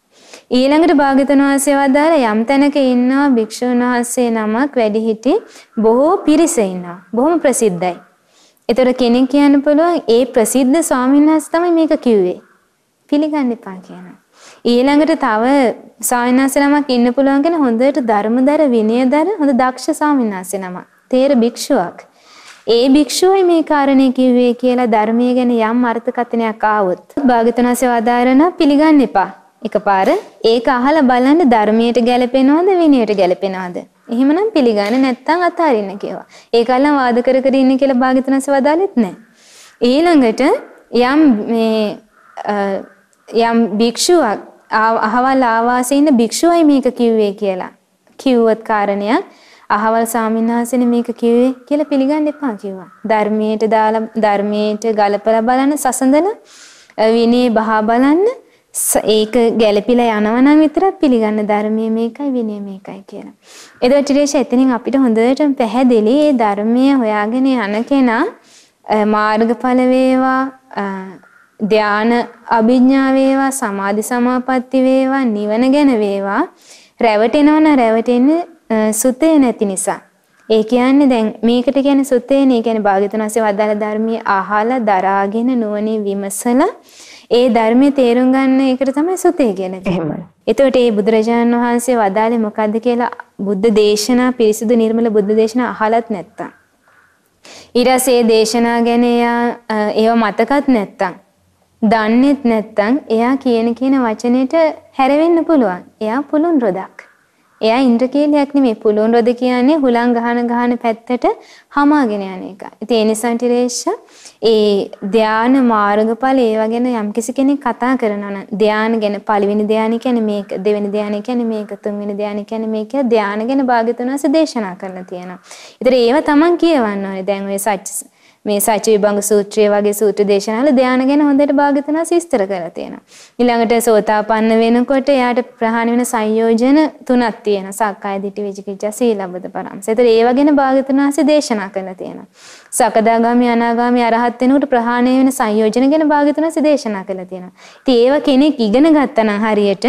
ඊළඟට භාග්‍යවතුන් වහන්සේ වදාලා යම් තැනක ඉන්නවා භික්ෂුන් වහන්සේ නමක් වැඩිහිටි බොහෝ පිරිස ඉන්නවා. බොහොම ප්‍රසිද්ධයි. ඒතර කෙනෙක් කියන්න පුළුවන් ඒ ප්‍රසිද්ධ ස්වාමීන් වහන්සේ තමයි මේක කිව්වේ. පිළිගන්න එපා කියනවා. ඊළඟට තව ස්වාමීනාසේ නමක් ඉන්න පුළුවන් කෙන හොඳට ධර්මදර විනයදර හොඳ දක්ෂ ස්වාමීනාසේ නමක්. තේර භික්ෂුවක්. ඒ භික්ෂුවයි මේ කාරණේ කිව්වේ කියලා ධර්මයේ ගැන යම් අර්ථකථනයක් ආවොත් භාගතුනාසේ වදාරන පිළිගන්න එපා. එකපාර ඒක අහලා බලන්න ධර්මයට ගැලපෙනවද විනයට ගැලපෙනවද? එහෙමනම් පිළිගන්න නැත්නම් අතාරින්න කියවා. ඒකල්ලම වාද කර කර ඉන්න කියලා භාගතුනාසේ වදාලෙත් නැහැ. ඊළඟට යම් මේ යම් භික්ෂුවක් අහවල් ආවාසයේ ඉන්න භික්ෂුවයි මේක කිව්වේ කියලා කිව්වත් කාරණයක් අහවල් සාමින්හාසනේ මේක කිව්වේ කියලා පිළිගන්න එපා කිව්වා. ධර්මයට දාලා ධර්මයට ගලපලා බලන්න සසඳන විනය බහා බලන්න ඒක ගැළපිලා යනවා නම් විතරක් පිළිගන්න ධර්මයේ මේකයි විනය මේකයි කියලා. එතකොට ටිරේෂ එතනින් අපිට හොඳටම පැහැදිලි මේ ධර්මයේ හොයාගෙන යන කෙනා මාර්ගඵල වේවා ධාන අභිඥා වේවා සමාධි සමාපatti වේවා නිවන ගැන වේවා රැවටෙනවන රැවටෙන්නේ සුතේ නැති නිසා. ඒ කියන්නේ දැන් මේකට කියන්නේ සුතේනේ කියන්නේ භාග්‍යතුන්සේ වදාළ ධර්මයේ අහලා දරාගෙන නුවණින් විමසලා ඒ ධර්මයේ තේරුම් ගන්න එකට තමයි සුතේ කියන්නේ. එහෙමයි. එතකොට මේ බුදුරජාණන් වහන්සේ වදාළේ මොකද්ද කියලා බුද්ධ දේශනා පිරිසිදු නිර්මල බුද්ධ දේශනා අහලත් නැත්තම් ඊට පස්සේ දේශනා ගැන ඒව මතකත් නැත්තම් දන්නේත් නැත්තම් එයා කියන කියන වචනෙට හැරෙන්න පුළුවන්. එයා පුළුන් රොදක්. එයා ඉන්ද්‍රකීලයක් නෙමෙයි. පුළුන් රොද කියන්නේ හුලං ගහන ගහන පැත්තට හමාගෙන යන එක. ඉතින් ඒ නිසා ටිරේෂ ඒ ධාන මාර්ගඵල ඒවා ගැන යම්කිසි කෙනෙක් කතා කරනවා නම් ධාන ගැන පළවෙනි ධාන කියන්නේ මේක, දෙවෙනි ධාන කියන්නේ මේක, තුන්වෙනි ධාන කියන්නේ මේක ධාන ගැන භාග්‍යතුන් වහන්සේ දේශනා කරලා තියෙනවා. ඒතර ඒව තමන් කියවන්න ඕනේ. දැන් ඔය සත්‍ය මේ සච්ච විභංග සූත්‍රය වගේ සූත්‍ර දේශනාවල ධානය ගැන හොඳට භාග්‍යතුනා විස්තර කරලා තියෙනවා. ඊළඟට සෝතාපන්න වෙනකොට එයාට ප්‍රහාණය වෙන සංයෝජන තුනක් තියෙනවා. සක්කාය දිට්ඨි විචිකිච්ඡා සීලබ්බත පරම්ස. ඒතර ඒව ගැන භාග්‍යතුනා දේශනා කරලා තියෙනවා. සකදාගාමි අනාගාමි අරහත් වෙනකොට ප්‍රහාණය වෙන සංයෝජන ගැන භාග්‍යතුනා දේශනා කරලා තියෙනවා. ඉතින් ඒව කෙනෙක් ඉගෙන ගත්තා නම් හරියට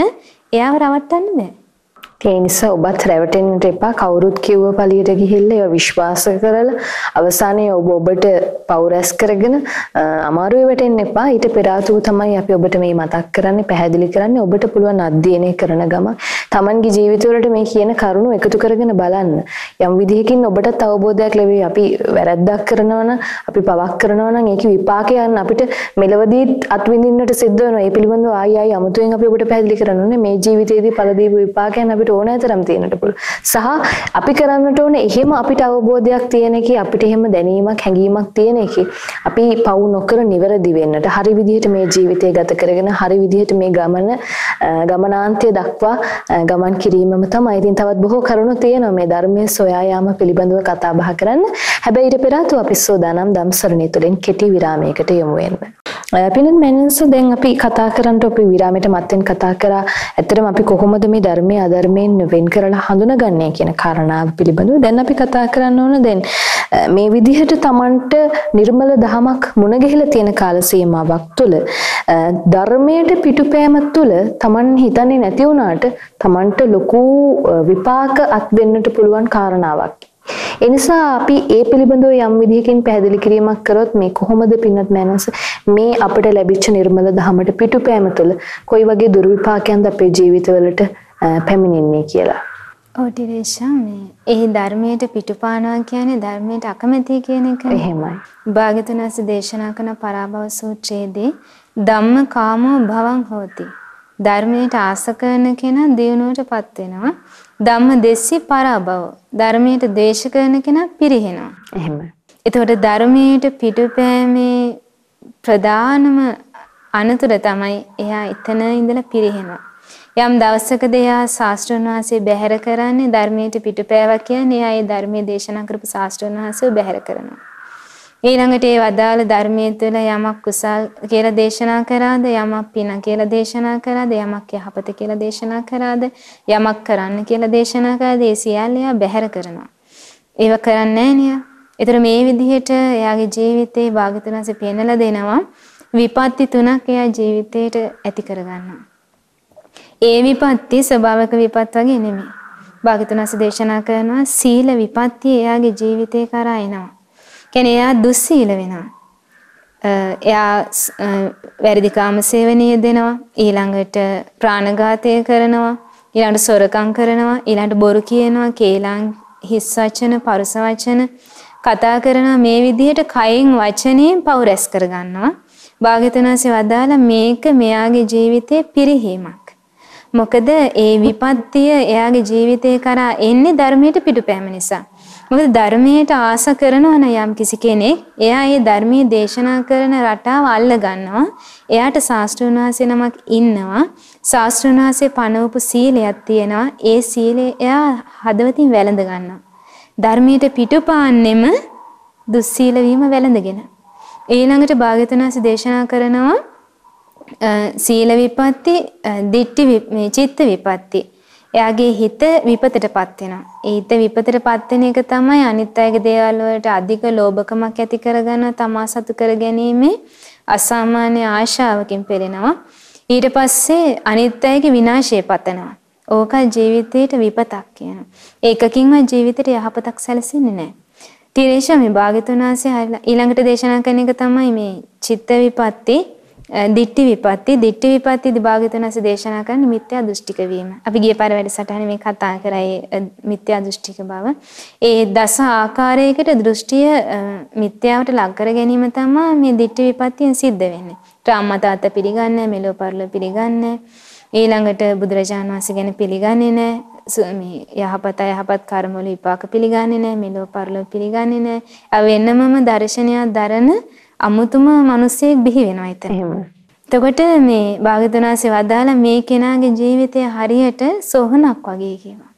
එයාව රවට්ටන්න බෑ. ඒ නිසා ඔබත් රැවටෙන්නට එපා. කවුරුත් කිව්ව පළියට ගිහිල්ලා ඒවා විශ්වාස කරලා අවසානයේ ඔබ ඔබට පවුරැස් කරගෙන අමාරුවේ වැටෙන්න එපා. ඊට පෙර තමයි අපි ඔබට මේ මතක් කරන්නේ පැහැදිලි කරන්නේ. ඔබට පුළුවන් අධ්‍යයනය කරන ගම Tamanගේ ජීවිතවලට මේ කියන කරුණු එකතු කරගෙන බලන්න. යම් විදිහකින් ඔබටත් අවබෝධයක් ලැබෙයි. අපි වැරද්දක් කරනවා නම් අපි පවක් කරනවා නම් ඒකේ විපාකයන් අපිට මෙලවදී අත්විඳින්නට සිද්ධ වෙනවා. ඒ පිළිබඳව ආයි ආයි අමුතුවෙන් අපි ඔබට පැහැදිලි කරන්න මේ ජීවිතයේදී පළ දීපු විපාකයන් අපිට අපිට ඕනෑ තරම් තියෙනට පුළුවන්. සහ අපි කරන්නට ඕනේ එහෙම අපිට අවබෝධයක් තියෙන එකේ අපිට එහෙම දැනීමක් හැඟීමක් තියෙන එකේ අපි පවු නොකර නිවැරදි වෙන්නට හරි විදිහට මේ ජීවිතය ගත කරගෙන හරි විදිහට මේ ගමන ගමනාන්තය දක්වා ගමන් කිරීමම තමයි. ඉතින් තවත් බොහෝ කරුණු තියෙනවා මේ ධර්මයේ සොයා යාම පිළිබඳව කතා බහ කරන්න. හැබැයි ඊට පෙර ආතු අපි සෝදානම් ධම්සරණය තුළින් කෙටි විරාමයකට යමු වෙන්න. පිනත් මැනන්ස දැන් අපි කතා කරන්නට අපි විරාමයට මත්තෙන් කතා කරා ඇත්තටම අපි කොහොමද මේ ධර්මයේ අධර්මයෙන් වෙන් කරලා හඳුනගන්නේ කියන කාරණාව පිළිබඳව දැන් අපි කතා කරන්න ඕන දැන් මේ විදිහට Tamanට නිර්මල දහමක් මුණ ගැහිලා තියෙන කාල සීමාවක් තුළ ධර්මයට පිටුපෑම තුළ Taman හිතන්නේ නැති වුණාට Tamanට ලොකු විපාක අත් දෙන්නට පුළුවන් කාරණාවක්. ඒ නිසා අපි ඒ පිළිබඳව යම් විදිහකින් පැහැදිලි කිරීමක් කරොත් මේ කොහොමද පින්නත් මනස මේ අපිට ලැබිච්ච නිර්මල දහමට පිටුපෑම තුළ කොයි වගේ දුර්විපාකයන්ද අපේ ජීවිතවලට පැමිණෙන්නේ කියලා. ඔටිරේෂා මේ ඒ ධර්මයට පිටුපානවා කියන්නේ ධර්මයට අකමැති කියන එක. එහෙමයි. භාග්‍යතුන්ස දේශනා කරන පරාභව සූත්‍රයේදී ධම්ම කාමෝ භවං හෝති. ධර්මයට ආස කරන කෙනා දියුණුවටපත් වෙනවා. ධම්ම දෙස්සි පරාභව. ධර්මයට දේශ කරන කෙනා පිරිහෙනවා. එහෙමයි. එතකොට ධර්මයට පිටුපෑමේ ප්‍රධානම අනතුර තමයි එයා එතන ඉඳලා පිරිහෙනවා. යම් දවසකද එයා ශාස්ත්‍රඥ වහන්සේ බැහැර කරන්නේ ධර්මයට පිටුපෑවා කියන්නේ එයා ඒ ධර්මයේ දේශනා කරපු ශාස්ත්‍රඥ වහන්සේව බැහැර කරනවා. ඊළඟට ඒ වදාළ ධර්මයේ තුළ යමක් කුසල් කියලා දේශනා කරාද යමක් පින කියලා දේශනා කරාද යමක් යහපත කියලා දේශනා කරාද යමක් කරන්න කියලා දේශනා කරාද ඒ සියල්ල එයා බැහැර කරනවා. ඒව කරන්නේ නැහැ ඒතර මේ විදිහට එයාගේ ජීවිතේ භාගතුනාසේ පෙන්නලා දෙනවා විපත්ති තුනක් එයා ජීවිතේට ඇති කරගන්නවා. ඒ විපත්ති ස්වභාවික විපත් වගේ නෙමෙයි. භාගතුනාසේ දේශනා කරනවා සීල විපත්ති එයාගේ ජීවිතේ කරා එනවා. කියන්නේ එයා දුස්සීල වෙනවා. එයා වැරදි කාම සේවනීය දෙනවා ඊළඟට ප්‍රාණඝාතය කරනවා ඊළඟට සොරකම් කරනවා ඊළඟට බොරු කියනවා කේලම් හිස් වචන පරුස වචන කතා කරනවා. මේ විදිහට කයින් වචනයෙන් පව් රැස් කරගන්නවා. භාග්‍යතුන්සේ වදාලා මේක මෙයාගේ ජීවිතේ පිරිහීමක්. මොකද ඒ විපත්තිය එයාගේ ජීවිතේ කරා එන්නේ ධර්මයට පිටුපෑම නිසා. මොකද ධර්මයට ආස කරනවා නම් යම් කිසි කෙනෙක් එයා ඒ ධර්මයේ දේශනා කරන රටාව අල්ල ගන්නවා. එයාට ශාස්ත්‍රඥ වහන්සේ නමක් ඉන්නවා. ශාස්ත්‍රඥ වහන්සේ පනවපු සීලයක් තියෙනවා. ඒ සීලය එයා හදවතින් වැළඳ ගන්නවා. ධර්මයට පිටුපාන්නෙම දුස්සීල වීම වැළඳගෙන. ඊළඟට භාග්‍යවතුන් දේශනා කරනවා සීල විපatti, දිට්ඨි චිත්ත විපatti එයාගේ හිත විපතටපත් වෙනවා. ඒ හිත විපතටපත් වෙන එක තමයි අනිත් අයගේ දේවල් වලට අධික ලෝභකමක් ඇති කරගන්න තමා සතු කර ගැනීමේ අසාමාන්‍ය ආශාවකින් පෙළෙනවා. ඊට පස්සේ අනිත් අයගේ විනාශය පතනවා. ඕක ජීවිතේට විපතක් කියනවා. ඒකකින්වත් ජීවිතේට යහපතක් සැලසෙන්නේ නැහැ. තිරේෂා මේ භාග්‍යතුනාසේ ඊළඟට දේශනා කරන එක තමයි මේ චිත්ත විපatti දිට්ටි විපatti දිට්ටි විපatti දිභාගතුනස දේශනා කරන මිත්‍යා දෘෂ්ටික වීම. අපි ගිය පාර වැඩසටහනේ මේ කතා කරා මිත්‍යා දෘෂ්ටික බව. ඒ දස ආකාරයකට දෘෂ්ටිය මිත්‍යාවට ලක් කර ගැනීම තමයි මේ දිට්ටි විපත්තියෙන් සිද්ධ වෙන්නේ. ත්‍රාම්මා තාත්තා පිළිගන්නේ මෙලෝ පරලෝ පිළිගන්නේ ඊළඟට බුදුරජාණන් වහන්සේ ගැන පිළිගන්නේ නැහැ. මේ යහපත යහපත් කර්ම වල විපාක පිළිගන්නේ නැහැ මෙලෝ පරලෝ පිළිගන්නේ නැහැ. ආ වෙනමම දර්ශනයක් දරන අමුතුම මිනිසෙක් බිහි වෙනවා එතන. එහෙම. එතකොට මේ භාගතුනාසේ වදාලා මේ කෙනාගේ ජීවිතය හරියට සෝහනක් වගේ කියනවා.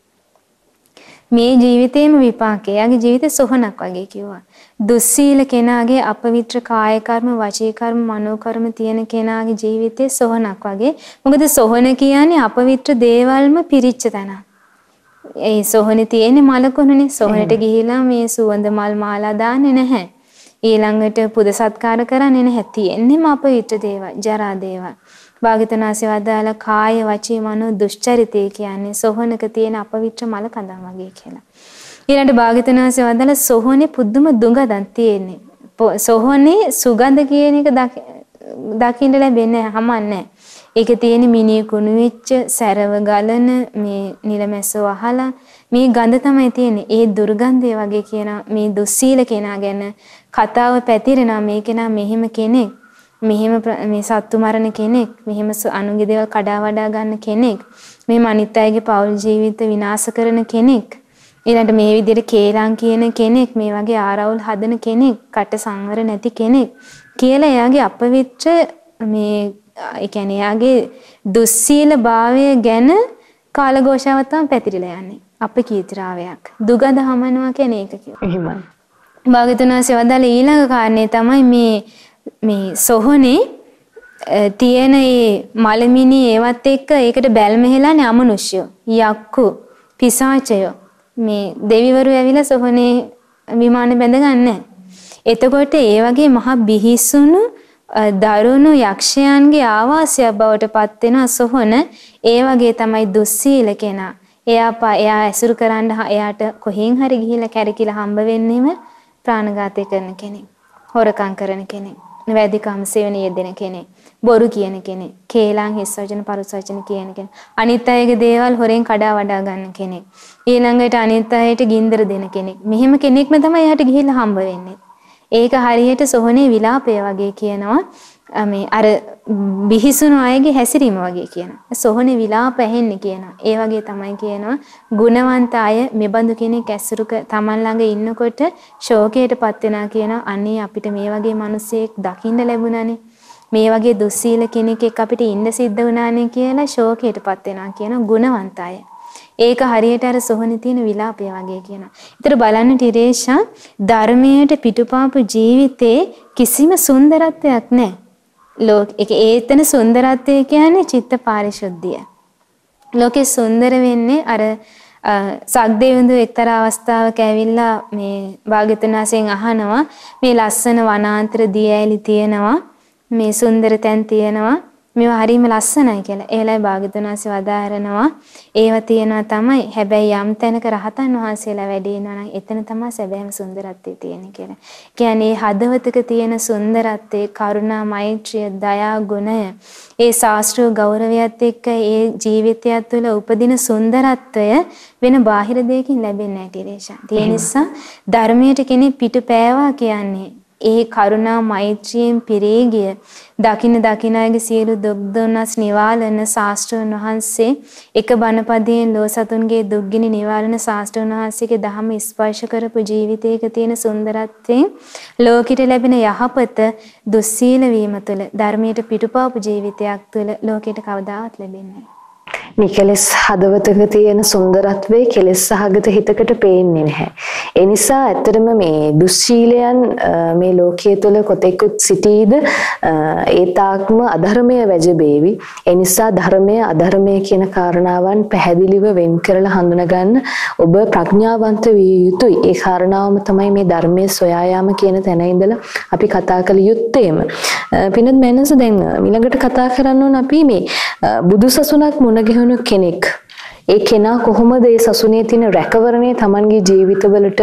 මේ ජීවිතේම විපාකය. යාගේ ජීවිතේ සෝහනක් වගේ කිව්වා. දුස්සීල කෙනාගේ අපවිත්‍ර කාය කර්ම, වචී කර්ම, මනෝ කර්ම තියෙන කෙනාගේ ජීවිතේ සෝහනක් වගේ. මොකද සෝහන කියන්නේ අපවිත්‍ර දේවල්ම පිරිච්ච තැනක්. ඒ සෝහනේ තියෙන්නේ මලකුණනේ. සෝහනට ගිහිලා මේ සුවඳ මල් මාලා දාන්නේ නැහැ. ඊළඟට පුද සත්කාර කරන්නේ නැහැ. තියෙන්නේම අපවිත්‍ර දේවල්, ජරා දේවල්. භාග්‍යවතුනාසේ වදාලා කාය වචී මනෝ දුෂ්චරිතය කියන්නේ සොහනක තියෙන අපවිත්‍ර මල කඳන් වගේ කියලා. ඊළඟට භාග්‍යවතුනාසේ වදාලා සොහනේ පුදුම දුඟදන් තියෙන්නේ. සොහනේ සුගඳ කියන එක දකින්න ලැබෙන්නේ හමන්නේ. ඒක තියෙන මිනිහ කුණු වෙච්ච සැරව ගලන මේ නිලමැස්සෝ අහලා මේ ගඳ තමයි තියෙන්නේ. ඒ දුර්ගන්ධය වගේ කියන මේ දුස්සීල කෙනා ගැන කතාව පැතිරෙනවා මේ කෙනා මෙහෙම කෙනෙක්. මෙහෙම මේ සත්තු මරණ කෙනෙක්, මෙහෙම අනුන්ගේ දේවල් කඩා වඩා ගන්න කෙනෙක්, මේ අනිත් අයගේ පෞල් ජීවිත විනාශ කරන කෙනෙක්, ඊළඟට මේ විදිහට කේලම් කියන කෙනෙක්, මේ වගේ ආරවුල් හදන කෙනෙක්, කට සංවර නැති කෙනෙක් කියලා එයාගේ අපවිත්‍ර මේ ඒ කියන්නේ එයාගේ දුස්සීල භාවය ගැන කාලഘോഷාවක් තමයි පැතිරිලා යන්නේ. අපකීර්තිරාවයක්. දුගඳ හමනවා කියන එක කිව්වා. එහෙමයි. භාගතුන් වහන්සේ වදාළ ඊළඟ කාරණේ තමයි මේ මේ සොහොනේ තියෙන ඒ මලමිනි ඒවත් එක්ක ඒකට බැල්ම හෙලන්නේ අමනුෂ්‍යෝ යක්කු පිසාචයෝ. මේ දෙවිවරු ඇවිල්ලා සොහොනේ විමානේ බැඳගන්නේ එතකොට ඒ වගේ මහා බිහිසුණු දරුණු යක්ෂයන්ගේ ආවාසයක් බවට පත් වෙන සොහොන ඒ වගේ තමයි දුස්සීල කෙනා. එයා එයා ඇසුරු කරන්න එයාට කොහෙන් හරි ගිහිල්ලා කැරකිලා හම්බ වෙන්නේම ප්‍රාණඝාතය කරන කෙනෙක්. හොරකම් කරන කෙනෙක්. වැදිකම් සෙවණ යෙදෙන කෙනෙක්. බොරු කියන කෙනෙක්. කේලම් හිස් වචන පරුස වචන කියන කෙනෙක්. අනිත් අයගේ දේවල් හොරෙන් කඩා වඩා ගන්න කෙනෙක්. ඊළඟට අනිත් අයට ගින්දර දෙන කෙනෙක්. මෙහෙම කෙනෙක්ම තමයි එයාට ගිහිල්ලා හම්බ වෙන්නේ. ඒක හරියට සොහනේ විලාපය වගේ කියනවා. මේ අර බිහිසුණු අයගේ හැසිරීම වගේ කියන. සොහනේ විලාප ඇහෙන්නේ කියන. ඒ වගේ තමයි කියනවා ගුණවන්ත අය මෙබඳු කෙනෙක් ඇසුරු තමන් ළඟ ඉන්නකොට ශෝකයටපත් වෙනා කියන අනේ අපිට මේ වගේ මිනිසෙක් දකින්න ලැබුණානේ. මේ වගේ දුස්සීල කෙනෙක් එක්ක අපිට ඉන්න සිද්ධ වුණානේ කියලා ශෝකයටපත් වෙනා කියන ගුණවන්ත අය. ඒක හරියට අර සොහනේ තියෙන විලාපය වගේ කියනවා. ඒතර බලන්න ටිරේෂා ධර්මයට පිටුපාපු ජීවිතේ කිසිම සුන්දරත්වයක් නැහැ. ලෝක ඒක ඒතන සුන්දරත්වය කියන්නේ චිත්ත පාරිශුද්ධිය. ලෝකේ සුන්දර වෙන්නේ අර සක්දේවඳු එක්තරා අවස්ථාවක ඇවිල්ලා මේ භාග්‍යතුනාසෙන් අහනවා මේ ලස්සන වනාන්තර දිය ඇලි තියෙනවා මේ සුන්දර තැන් තියෙනවා මේවා හරිම ලස්සනයි කියලා. ඒලයි භාග්‍යතුනාසි වදාරනවා. ඒව තියෙනවා තමයි. හැබැයි යම් තැනක රහතන් වහන්සේලා වැඩි ඉන්නවා නම් එතන තමයි සැබෑම සුන්දරත්වය තියෙන්නේ කියලා. කියන්නේ හදවතක තියෙන සුන්දරත්වයේ කරුණා, මෛත්‍රිය, දයා, ගුණය, ඒ ශාස්ත්‍රීය ගෞරවයත් එක්ක ඒ ජීවිතයත් තුළ උපදින සුන්දරත්වය වෙන බාහිර දෙයකින් ලැබෙන්නේ නැහැ ටිරේෂා. ඒ නිසා ධර්මයට කෙනෙක් පිටු පෑවා කියන්නේ ඒ කරුණා මෛත්‍රියෙන් පිරී ගිය දකින දකින අයගේ සියලු දුක් දුන්නස් නිවාලන ශාස්ත්‍රඥ වහන්සේ එක බණපදයෙන් ලෝ සතුන්ගේ දුක්ගිනි නිවාලන ශාස්ත්‍රඥ වහන්සේගේ දහම ස්පර්ශ කරපු ජීවිතයක තියෙන සුන්දරත්වයෙන් ලෝකෙට ලැබෙන යහපත දුස්සීල වීම තුළ ධර්මයට පිටුපාපු ජීවිතයක් තුළ ලෝකෙට කවදාවත් ලැබෙන්නේ නැහැ. මේ කෙලෙස් හදවතක තියෙන සුන්දරත්වයේ කෙලෙස් සහගත හිතකට පේන්නේ නැහැ. ඒ නිසා ඇත්තටම මේ දුස්සීලයන් මේ ලෝකයේ තුල කොතෙකුත් සිටීද ඒ තාක්ම අධර්මය වැජබේවි. ඒ නිසා ධර්මය අධර්මය කියන කාරණාවන් පැහැදිලිව වෙන් කරලා හඳුනගන්න ඔබ ප්‍රඥාවන්ත විය යුතුයි. ඒ කාරණාවම තමයි මේ ධර්මයේ සොයා යාම කියන තැන ඉඳලා අපි කතා කළ යුත්තේම. පිනත් මෑනස දැන් ඊළඟට කතා කරන්න ඕන අපි මේ බුදුසසුනක් මුණ ගැහුණු කෙනෙක් ඒ කෙනා කොහොමද ඒ සසුනේ තියෙන රැකවරණය Tamanගේ ජීවිතවලට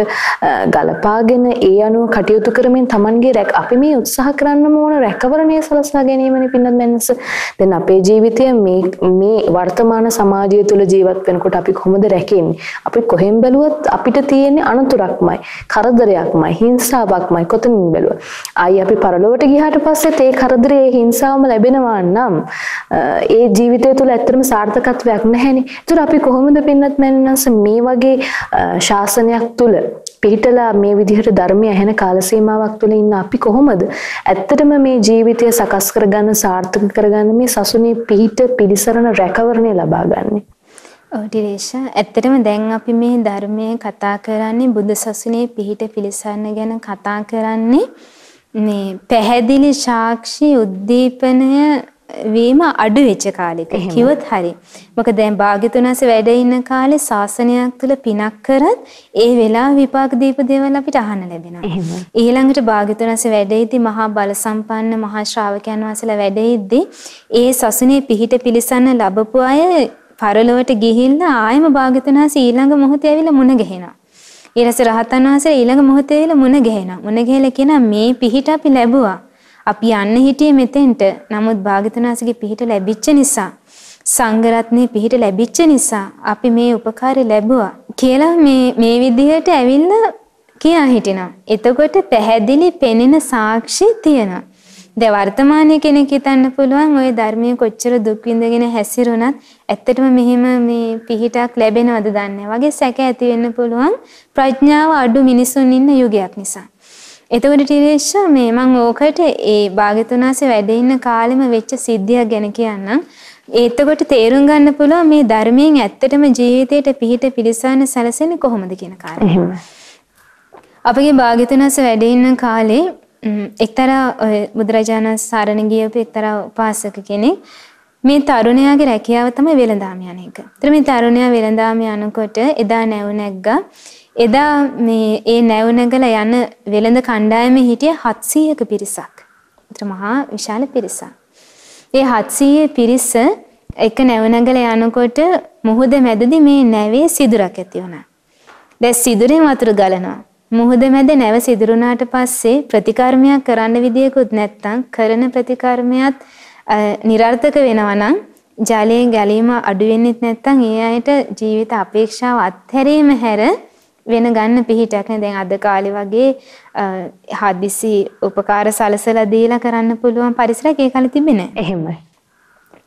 ගලපාගෙන ඒ අනුව කටයුතු කරමින් Tamanගේ රැක අපි මේ උත්සාහ කරන්නම ඕන රැකවරණය සලසා ගැනීමනේ පින්නත් මැනස. දැන් අපේ ජීවිතය මේ මේ වර්තමාන සමාජය තුළ ජීවත් වෙනකොට අපි කොහොමද රැකෙන්නේ? අපි කොහෙන් බැලුවත් අපිට තියෙන්නේ අනතුරක්මයි කරදරයක්මයි හිංසාවක්මයි කොතනින් බැලුවත්. ආයි අපි පරලොවට ගියාට පස්සෙත් ඒ කරදරේ ඒ හිංසාවම ලැබෙනවා නම් ඒ ජීවිතය තුළ ඇත්තටම සාර්ථකත්වයක් නැහැනේ. ඒතර අපි අපි කොහොමද පින්නත් මෑණියන්ස මේ වගේ ශාසනයක් තුල පිහිටලා මේ විදිහට ධර්මය ඇහෙන කාල සීමාවක් තුළ ඉන්න අපි කොහොමද? ඇත්තටම මේ ජීවිතය සකස් කරගන්න සාර්ථක කරගන්න මේ සසුනේ පිහිට පිළිසරණ රැකවරණය ලබා ගන්නේ? ඔව් ටිරේෂ. ඇත්තටම දැන් අපි මේ ධර්මයේ කතා කරන්නේ බුදු සසුනේ පිහිට පිළිසරණ ගැන කතා කරන්නේ. මේ පැහැදිලි සාක්ෂි උද්දීපනය වීම අඩු වෙච්ච කාලෙක කිව්වොත් හරි. මොකද දැන් භාග්‍යතුන්ස වැඩ ඉන්න කාලේ ශාසනයක් තුල පිනක් කරත් ඒ වෙලාව විපාක දීප දේවල් අපිට අහන්න ලැබෙනවා. ඊළඟට භාග්‍යතුන්ස වැඩ ඉද්දි මහා බල සම්පන්න මහා ශ්‍රාවකයන් වහන්සේලා වැඩ ඉද්දි ඒ සසුනේ පිහිට පිළිසන්න ලැබපු අය පරලොවට ගිහිල්ලා ආයම භාග්‍යතුන්ස ඊළඟ මොහොතේ ඇවිල්ලා මුණ ගැහෙනවා. ඊට රහතන් වහන්සේ ඊළඟ මොහොතේ ඇවිල්ලා මුණ ගැහෙනවා. මුණ ගැහිලා කියනවා මේ පිහිට අපි ලැබුවා. අපි යන්න හිටියේ මෙතෙන්ට. නමුත් භාග්‍යතුනාසගේ පිහිට ලැබිච්ච නිසා සංඝරත්නයේ පිහිට ලැබිච්ච නිසා අපි මේ උපකාරය ලැබුවා කියලා මේ මේ විදිහට ඇවිල්ලා කියා හිටිනවා. එතකොට පැහැදිලි පෙනෙන සාක්ෂි තියෙනවා. දැන් වර්තමානයේ කෙනෙක් හිතන්න පුළුවන් ওই ධර්මයේ කොච්චර දුක් විඳගෙන හැසිරුණත් ඇත්තටම මෙහෙම මේ පිහිටක් ලැබෙනවද දන්නේ වගේ සැක ඇති වෙන්න පුළුවන් ප්‍රඥාව අඩු මිනිසුන් ඉන්න යුගයක් නිසා. එතකොට ටිරේෂ මේ මම ඕකට ඒ භාග්‍යතුනාසේ වැඩ ඉන්න කාලෙම වෙච්ච සිද්ධියක් ගැන කියන්නම්. එතකොට තේරුම් ගන්න පුළුවන් මේ ධර්මයෙන් ඇත්තටම ජීවිතේට පිහිට පිළිසන්න සැලසෙන්නේ කොහොමද කියන කාරණය. අපගේ භාග්‍යතුනාසේ වැඩ ඉන්න කාලේ එක්තරා බුදුරජාණන් සරණ ගියපු එක්තරා උපාසක කෙනෙක් මේ තරුණයාගේ රැකියාව තමයි වෙළඳාම යන එක. ඒතර මේ තරුණයා වෙළඳාම යනකොට එදා නැව් නැග්ගා. එදා මේ ඒ නැව් නැගලා යන වෙළඳ කණ්ඩායමේ හිටිය 700ක පිරිසක්. ඒතර මහා විශාල පිරිසක්. ඒ 700 පිරිස එක නැව් නැගලා යනකොට මුහුද මැදදී මේ නැවේ සිදුරක් ඇති වුණා. දැන් සිදුරෙන් වතුර ගලනවා. මුහුද මැද නැව සිදුරුණාට පස්සේ ප්‍රතිකර්මයක් කරන්න විදියකුත් නැත්තම් කරන ප්‍රතිකර්මයක් નિરර්ථක වෙනවා නම් ජලයේ ගැලීම අඩු වෙන්නෙත් නැත්තම් ඒ අයට ජීවිත අපේක්ෂාව අත්හැරීම හැර වෙන ගන්න පිහිටක් නේ දැන් අද කාලේ වගේ හදිසි උපකාර සලසලා දීලා කරන්න පුළුවන් පරිසරයක් ඒ කාලේ තිබෙන්නේ නැහැ. එහෙමයි.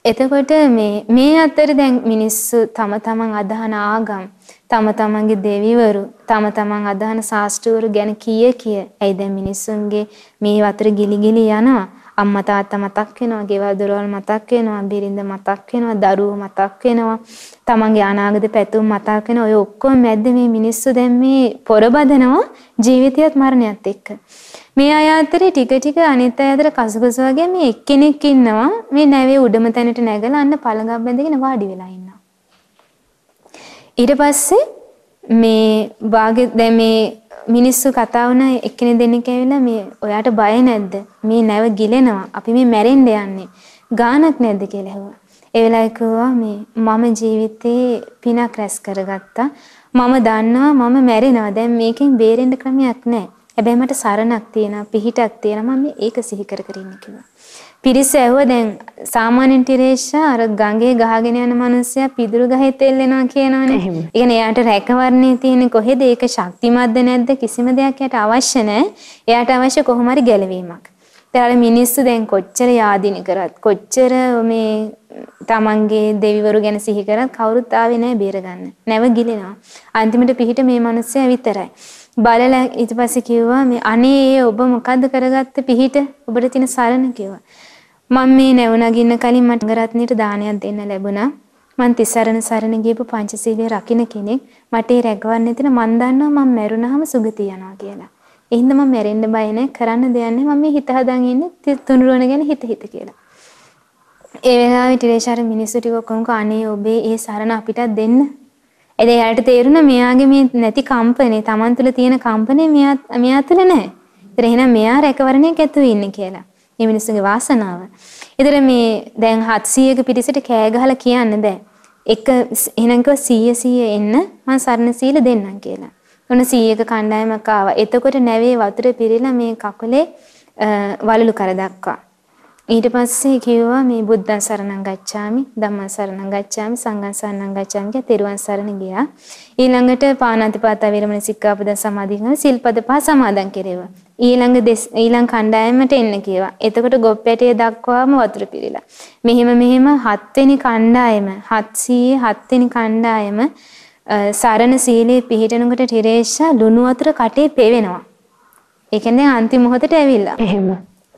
එතකොට මේ මේ අතර දැන් මිනිස්සු තම තමන් අදහන ආගම් තම තමන්ගේ දෙවිවරු තම තමන් අදහන ශාස්ත්‍රවරු ගැන කීය කිය. ඇයි දැන් මිනිස්සුන්ගේ මේ වතර ගිලි ගිලි යනවා. අම්මා තාත්තා මතක් වෙනවා, ගෙවල් දොරවල් මතක් වෙනවා, බිරිඳ මතක් වෙනවා, දරුවෝ මතක් වෙනවා, තමන්ගේ අනාගත පැතුම් මතක් වෙනවා. ඔය ඔක්කොම මැද්ද මේ මිනිස්සු දැන් මේ පොරබදනවා ජීවිතයත් මරණයත් එක්ක. මේ අය අතරේ ටික ටික අනිත් අය අතර කසුකස වගේ මේ එක්කෙනෙක් ඉන්නවා මේ නැවේ උඩම තැනට නැගලා අන්න පළඟක් බැඳගෙන වාඩි වෙලා ඉන්නවා. ඊට පස්සේ මේ වාගේ දැන් මේ මිනිස්සු කතා වුණ එක්කෙනෙක් දෙන්නෙක් ඇවිල්ලා මේ ඔයාට බය නැද්ද? මේ නැව ගිලෙනවා. අපි මේ මැරෙන්න යන්නේ. ගානක් නැද්ද කියලා ඇහුවා. ඒ වෙලාවේ කිව්වා මේ මම ජීවිතේ පිනක් රැස් කරගත්තා. මම දන්නවා මම මැරෙනවා. දැන් මේකෙන් බේරෙන්න ක්‍රමයක් නැහැ. හැබැයි මට සරණක් තියෙනවා, පිහිටක් තියෙනවා. මම ඒක සිහි කර කර ඉන්න කිව්වා. පිරිස ඇහුව දැන් සාමාන්‍යයෙන් ටිරේෂා අර ගඟේ ගහගෙන යන මිනිස්සයා පිදුරු ගහේ තෙල්ලෙනවා කියනවනේ. ඒ කියන්නේ එයාට රැකවරණේ තියෙන්නේ කොහෙද? ඒක ශක්තිමත්ද නැද්ද? කිසිම දෙයක් එයාට අවශ්‍ය නැහැ. එයාට අවශ්‍ය කොහොම හරි ගැලවීමක්. ඒතර මිනිස්සු දැන් කොච්චර යාදිනි කරත් කොච්චර මේ තමන්ගේ දෙවිවරු ගැන සිහි කරත් කවුරුත් ආවේ නැහැ බේරගන්න. නැව ගිලෙනවා. අන්තිමට පිහිට මේ මිනිස්සයා විතරයි. බලලා ඊට පස්සේ කිව්වා මේ අනේ ඔබ මොකද්ද කරගත්ත පිහිට ඔබට තියෙන සරණ කිව්වා. මම මේ නැවුණගින්න කලින් මට ගරත්නීට දානයක් දෙන්න ලැබුණා. මං තිසරණ සරණ ගියපු පංචශීලයේ රකින්න කෙනෙක්. මට ඒ රැකවන්න තියෙන මං දන්නවා මම මැරුණාම සුගතිය යනවා කියලා. එහෙනම් මම මැරෙන්න බය නැහැ. කරන්න දෙයක් නැහැ. මම මේ හිත හදාගෙන ඉන්නේ තුනුරුවන ගැන හිත හිත කියලා. ඒ වෙලාවේ ටිරේෂාර මිනිස්සු ටික ඔක්කොම අනේ ඔබේ ඒ සරණ අපිට දෙන්න. එදේ යාට තේරුණා මෙයාගේ මේ නැති කම්පනේ, Taman තුල තියෙන කම්පනේ මෙයා මෙයා තුල නැහැ. ඒතර එහෙනම් මෙයා රැකවරණයක් ඇතුළේ ඉන්නේ කියලා. මේ මිනිස්සුගේ වාසනාව. ඒතර මේ දැන් 700ක පිටිසට කෑ ගහලා කියන්න බෑ. එක එහෙනම් කිව්වා 100 100 එන්න මම සරණ සීල දෙන්නම් කියලා. ඔන්න 100ක කණ්ඩායමක් ආවා. එතකොට නැවේ වතුර පිරීලා මේ කකුලේ වලලු කර දක්වා. ඊට පස්සේ කිව්වා මේ බුද්ධං සරණං ගච්ඡාමි ධම්මං සරණං ගච්ඡාමි සංඝං සරණං ගච්ඡාමි කියලා තෙරුවන් සරණ ගියා. ඊළඟට පාණාතිපාත වේරමණී සික්ඛාපද සමාදින් සිල්පද පහ සමාදන් කෙරේවා. ඊළඟ ඊළඟ කණ්ඩායමට එන්න කිව්වා. එතකොට ගොප්පැටිය දක්වාම වතුර පිරීලා. මෙහෙම මෙහෙම හත්වෙනි කණ්ඩායම 700 හත්වෙනි කණ්ඩායම සරණ සීලේ පිහිටනකොට ටිරේෂා ලුණු වතුර කටේ පෙවෙනවා. ඒ කියන්නේ අන්තිම මොහොතට ඇවිල්ලා. එහෙම.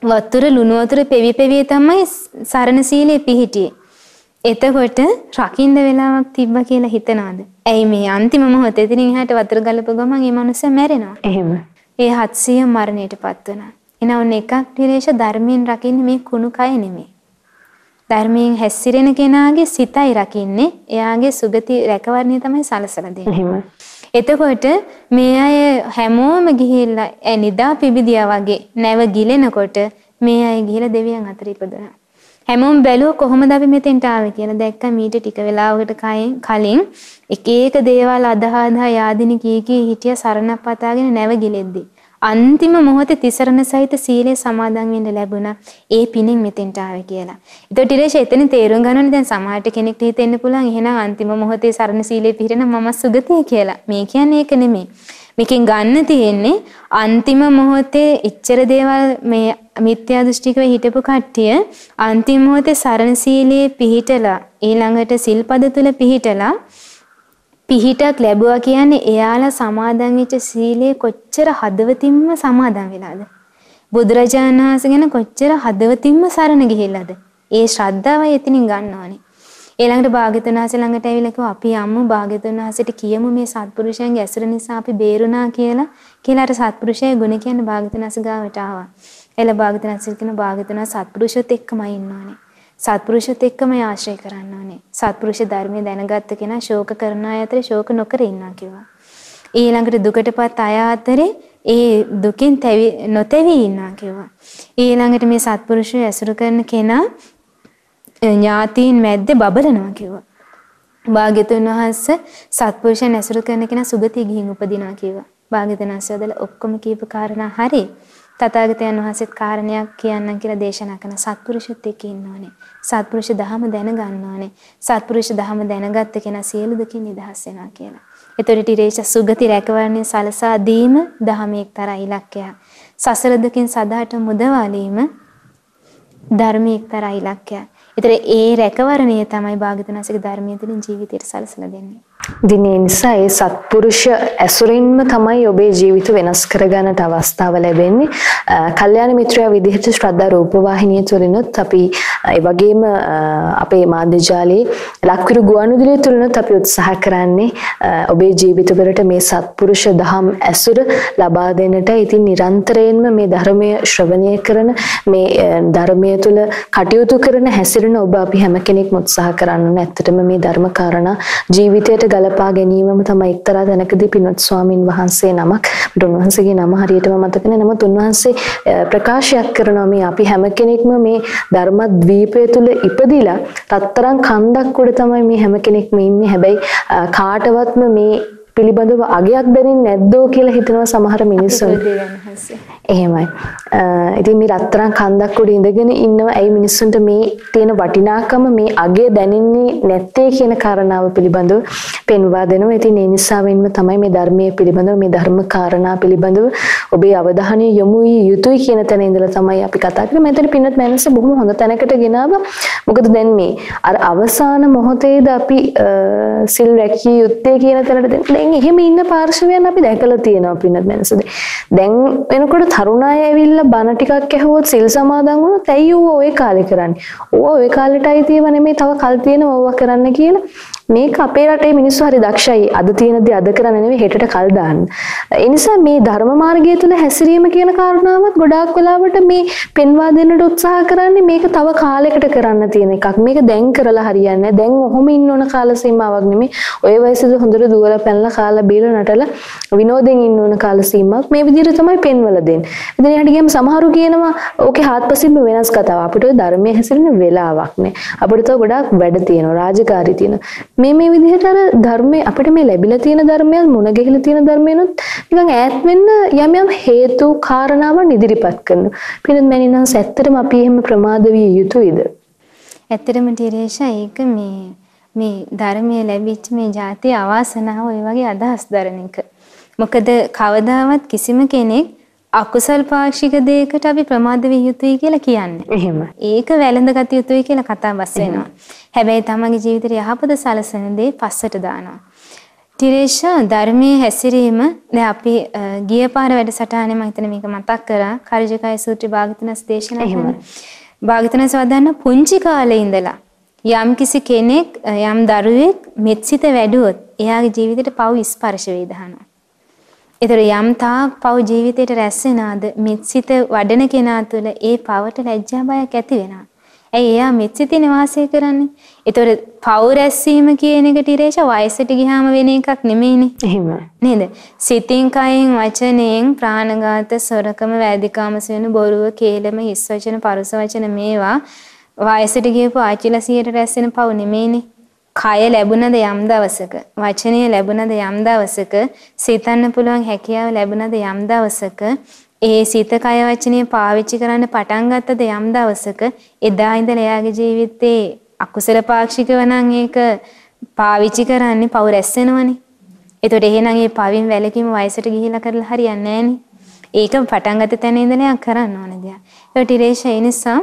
වතුර ලුණු වතුර පෙවි පෙවි තමයි සරණ සීලේ පිහිටියේ. එතකොට රකින්න වෙලාවක් තිබ්බා කියලා හිතනවාද? ඇයි මේ අන්තිම මොහොතේ එතනින් එහාට වතුර ගලප ගමන් මේ මනුස්සයා මැරෙනවා. එහෙම. ඒ 700 මරණයටපත් වෙනවා. එනවා ඔන්න එකක් ටිරේෂ ධර්මයෙන් රකින්නේ මේ කුණු කය නෙමෙයි. ධර්මයෙන් හැසිරෙන කෙනාගේ සිතයි රකින්නේ. එයාගේ සුගති රැකවරණය තමයි සලසලා දෙන්නේ. එතකොට මේ අය හැමෝම ගිහිල්ලා නිදා පිබිදියා වගේ නැව ගිලෙනකොට මේ අය ගිහිල්ලා දෙවියන් අතර ඉපදුනා. හැමෝම බැලුවා කොහොමද අපි මෙතෙන්ට ආවේ කියලා දැක්කා මීට ටික වෙලාවකට කලින් එක එක දේවල් අදහා අදහා යාදිනී කී කී හිටිය සරණක් පතාගෙන නැවගිලෙද්දි අන්තිම මොහොතේ තිසරණ සහිත සීලය සමාදන් වෙන්න ලැබුණා ඒ පිණින් මෙතෙන්ට ආවේ කියලා. ඒතකොට ඊට එතන තේරුම් ගන්නවනේ දැන් සමහරට කෙනෙක්ට හිතෙන්න පුළුවන් එහෙනම් අන්තිම මොහොතේ සරණ සීලය පිළිරෙන මම සුගතිය කියලා. මේ කියන්නේ ඒක නෙමෙයි. මේකෙන් ගන්න තියෙන්නේ අන්තිම මොහොතේ ඉච්ඡර දේවල් මේ මිත්‍යා දෘෂ්ටිකව හිටපු කට්ටිය අන්තිම මොහොතේ සරණශීලයේ පිහිටලා ඊළඟට සිල්පද තුල පිහිටලා පිහිටක් ලැබුවා කියන්නේ එයාලා සමාදන් වෙච්ච සීලේ කොච්චර හදවතින්ම සමාදන් වෙලාද බුදුරජාණන් වහන්සේ ගැන කොච්චර හදවතින්ම සරණ ගිහිල්ලාද ඒ ශ්‍රද්ධාවයි එතනින් ගන්නවනේ ඊළඟට භාග්‍යතුන් වහන්සේ ළඟට ඇවිල්ලා කිව්වා අපි යමු භාග්‍යතුන් වහන්සේට කියමු මේ සත්පුරුෂයන්ගේ ඇසුර නිසා අපි බේරුණා කියලා. කියලා අර සත්පුරුෂයේ ගුණ කියන්නේ භාග්‍යතුන් වහන්සේ ගාවට ආවා. එළ භාග්‍යතුන් වහන්සේ කියන භාග්‍යතුන් වහන්සේ සත්පුරුෂයත් එක්කමයි ඉන්නවනේ. සත්පුරුෂයත් එක්කම ආශ්‍රය කරන්න ඕනේ. සත්පුරුෂ ධර්මයේ දැනගත්ත කෙනා ශෝක කරන අය අතර ශෝක නොකර ඉන්නවා කිව්වා. ඊළඟට දුකටපත් අය අතරේ ඒ දුකින් නොතැවි ඉන්නවා කිව්වා. ඊළඟට මේ සත්පුරුෂය ඇසුරු කරන කෙනා ඥාතීන් මැද්දේ බබලනවා කිව්වා. භාග්‍යතුන් වහන්සේ සත්පුරුෂයන් ඇසුරු කරන කෙනා සුගතිය ගිහින් උපදිනවා කිව්වා. භාග්‍යතුන් වහන්සේ වදලා ඔක්කොම කියපු කාරණා හරි. තථාගතයන් වහන්සේත් කාරණයක් කියන්නම් කියලා දේශනා කරන සත්පුරුෂත් එක්ක ඉන්නෝනේ. සත්පුරුෂ ධහම දැනගන්න ඕනේ. සත්පුරුෂ ධහම දැනගත්ත කෙනා සියලු දුකින් නිදහස් වෙනවා කියලා. එතකොට ඊරේෂ සුගති රැකවරණය සලසා දීම ධහමේ එක්තරා ඉලක්කයක්. සසර දුකින් සදාට මුදවාලීම ධර්මයේ එක්තරා ඉලක්කයක්. ඒතර ඒ රැකවරණය තමයි භාග්‍යතුන්සේගේ ධර්මයේ තුලින් ජීවිතයට සලසලා දෙන්නේ. ඉතින් ඒ නිසා ඒ සත්පුරුෂ ඇසුරින්ම තමයි ඔබේ ජීවිත වෙනස් කරගන්නට අවස්ථාව ලැබෙන්නේ. කල්යාණ මිත්‍රයා විදිහට ශ්‍රද්ධා රූපවාහිනිය තුලිනුත් අපි ඒ වගේම අපේ මාධ්‍ය ජාලයේ ලක්විරු ගුවන්විදුලිය තුලිනුත් අපි උත්සාහ කරන්නේ ඔබේ ජීවිතවලට මේ සත්පුරුෂ දහම් ඇසුර ලබා දෙන්නට. ඉතින් නිරන්තරයෙන්ම මේ ධර්මය ශ්‍රවණය කරන මේ ධර්මය තුල කටයුතු කරන හැසිරෙන ඔබ අපි හැම කෙනෙක්ම උත්සාහ කරන්න ඕනේ. ඇත්තටම මේ ධර්ම කාරණා ජීවිතයට ගලපා ගැනීමම තමයි එක්තරා තැනකදී පින්වත් ස්වාමින් වහන්සේ නමක්. මට උන්වහන්සේගේ නම හරියටම මතක නැහැ. නමුත් උන්වහන්සේ ප්‍රකාශයක් කරනවා මේ අපි හැම කෙනෙක්ම මේ ධර්මද්වීපය තුල ඉපදිලා රත්තරන් කන්දක් උඩ තමයි මේ හැම කෙනෙක්ම ඉන්නේ. හැබැයි කාටවත්ම මේ පිළිබඳව අගයක් දැනෙන්නේ නැද්දෝ කියලා හිතනවා සමහර මිනිස්සුන්. එහෙමයි. ඉතින් මේ රත්තරන් කන්දක් උඩ ඉඳගෙන ඉන්නවා ඇයි මිනිස්සුන්ට මේ තියෙන වටිනාකම මේ අගය දැනෙන්නේ නැත්තේ කියන කාරණාව පිළිබඳව පෙන්වා දෙනවා. ඉතින් ඒ නිසාවෙන්ම තමයි මේ ධර්මයේ පිළිබඳව මේ ධර්ම කාරණා පිළිබඳව ඔබේ අවධානය යොමු විය යුතුයි කියන තැන ඉඳලා තමයි අපි කතා කරන්නේ. මෙතන පින්නත් මනස බොහොම හොඳ තැනකට ගෙනාවා. මොකද දැන් මේ අර අවසාන මොහොතේද අපි සිල් රැකිය යුත්තේ කියන තැනට දැන් දැන් එහෙම ඉන්න පාර්ශවයන් අපි දැකලා තියෙනවා පින්නත් මනසද. දැන් වෙනකොට තරුණ අය ඇවිල්ලා බණ ටිකක් ඇහුවොත් සිල් සමාදන් වුණොත් ඇයි ඌ ඔය කාලේ කරන්නේ? ඌ ඔය කාලෙටයි තියෙව නෙමෙයි තව කල් තියෙනවා ඌව කරන්න කියලා මේක අපේ රටේ මිනිස්සු හරි දක්ෂයි. අද තියෙන දේ අද කරන්න නෙවෙයි හෙටට කල් දාන්න. ඒ නිසා මේ ධර්ම මාර්ගය තුල හැසිරීම කියන කාරණාවත් ගොඩාක් වෙලාවට මේ පෙන්වා දෙන්නට උත්සාහ කරන්නේ මේක තව කාලයකට කරන්න තියෙන එකක්. මේක දැන් කරලා හරියන්නේ නැහැ. දැන් ඔහොම ඉන්න ඕන කාල සීමාවක් නෙමෙයි. ඔය වයසේදී හොඳට දුවලා පැනලා කාලා බීලා නටලා විනෝදෙන් ඉන්න ඕන කාල සීමාවක් මේ විදිහට තමයි පෙන්වලා දෙන්නේ. ඉතින් එහාට ගියම සමහරු කියනවා ඕකේ හාත්පසින්ම වෙනස් කතාවක්. අපිට ඔය ධර්මයේ හැසිරෙන වෙලාවක් නෑ. අපිට තව ගොඩාක් වැඩ තියෙනවා. රාජකාරී තියෙනවා. මේ මේ විදිහට අර ධර්මයේ අපිට මේ ලැබිලා තියෙන ධර්මයන් මුණ ගැහිලා තියෙන ධර්මයනොත් නිකන් ඈත් වෙන්න යම් යම් හේතු කාරණාවන් ඉදිරිපත් කරනවා. පිළිත් මැනිනස් ඇත්තටම අපි එහෙම ප්‍රමාද විය යුතුයිද? ඇත්තටම ටිරේෂා ඒක මේ මේ ධර්මයේ ලැබිච්ච මේ ජාතිය අවාසනාව ඔය වගේ අදහස් දරන එක. මොකද කවදාවත් කිසිම කෙනෙක් අකුසල් පාක්ෂික දෙයකට අපි ප්‍රමාද විය යුතුයි කියලා කියන්නේ. එහෙම. ඒක වැළඳගත යුතුයි කියලා කතාවස් වෙනවා. හැබැයි තමන්ගේ ජීවිතේ යහපත සලසන දේ පස්සට දානවා. තිරේෂා ධර්මයේ හැසිරීම දැන් අපි ගිය පාර වැඩසටහනේ මම හිතන්නේ මේක මතක් කරා කරිජකයි සූත්‍රය භාගතුනස් දේශනා කරන. භාගතුනස් වදන්න පුංචි කාලේ ඉඳලා යම් කිසි කෙනෙක් යම් දරුවෙක් මෙත්සිත වැඩුවොත් එයාගේ ජීවිතේට පව් ස්පර්ශ වේදහනවා. ඒතර යම් තාක් පව් ජීවිතයට රැස් වෙනාද මෙත්සිත වඩන කෙනා තුළ ඒ පවට ලැජ්ජා බයක් ඇති වෙනවා. ඇයි එයා මෙත්සිතින් වාසය කරන්නේ? ඒතර පව් රැස්වීම කියන එක ටිරේෂ වයසට ගියාම වෙන එකක් නෙමෙයිනේ. එහෙම. නේද? සිතින් කයින් වචනයෙන් ප්‍රාණඝාත, සොරකම, වෑදිකාම සෙවන බොරුව, කේලම, හිස් වචන, පරුස වචන මේවා වයසට ගියපු ආචිලා සියයට රැස් වෙන පව් නෙමෙයිනේ. කය ලැබුණද යම් දවසක වචනය ලැබුණද යම් දවසක සිතන්න පුළුවන් හැකියාව ලැබුණද යම් දවසක ඒ සිත කය වචනය පාවිච්චි කරන්න පටන් ගත්තද යම් දවසක එදා ඉඳලා එයාගේ ජීවිතේ අකුසල පාක්ෂිකව නම් ඒක පාවිච්චි කරන්නේ පව් රැස්සෙනවනේ. එතකොට එහෙනම් මේ පවින් වැලකීම වයසට ගිහිලා කරලා හරියන්නේ නැහනේ. ඒක පටන් ගත්ත තැන ඉඳලා කරන්න ඕන දෙයක්. ඒකට ඉරේෂ ඒ නිසා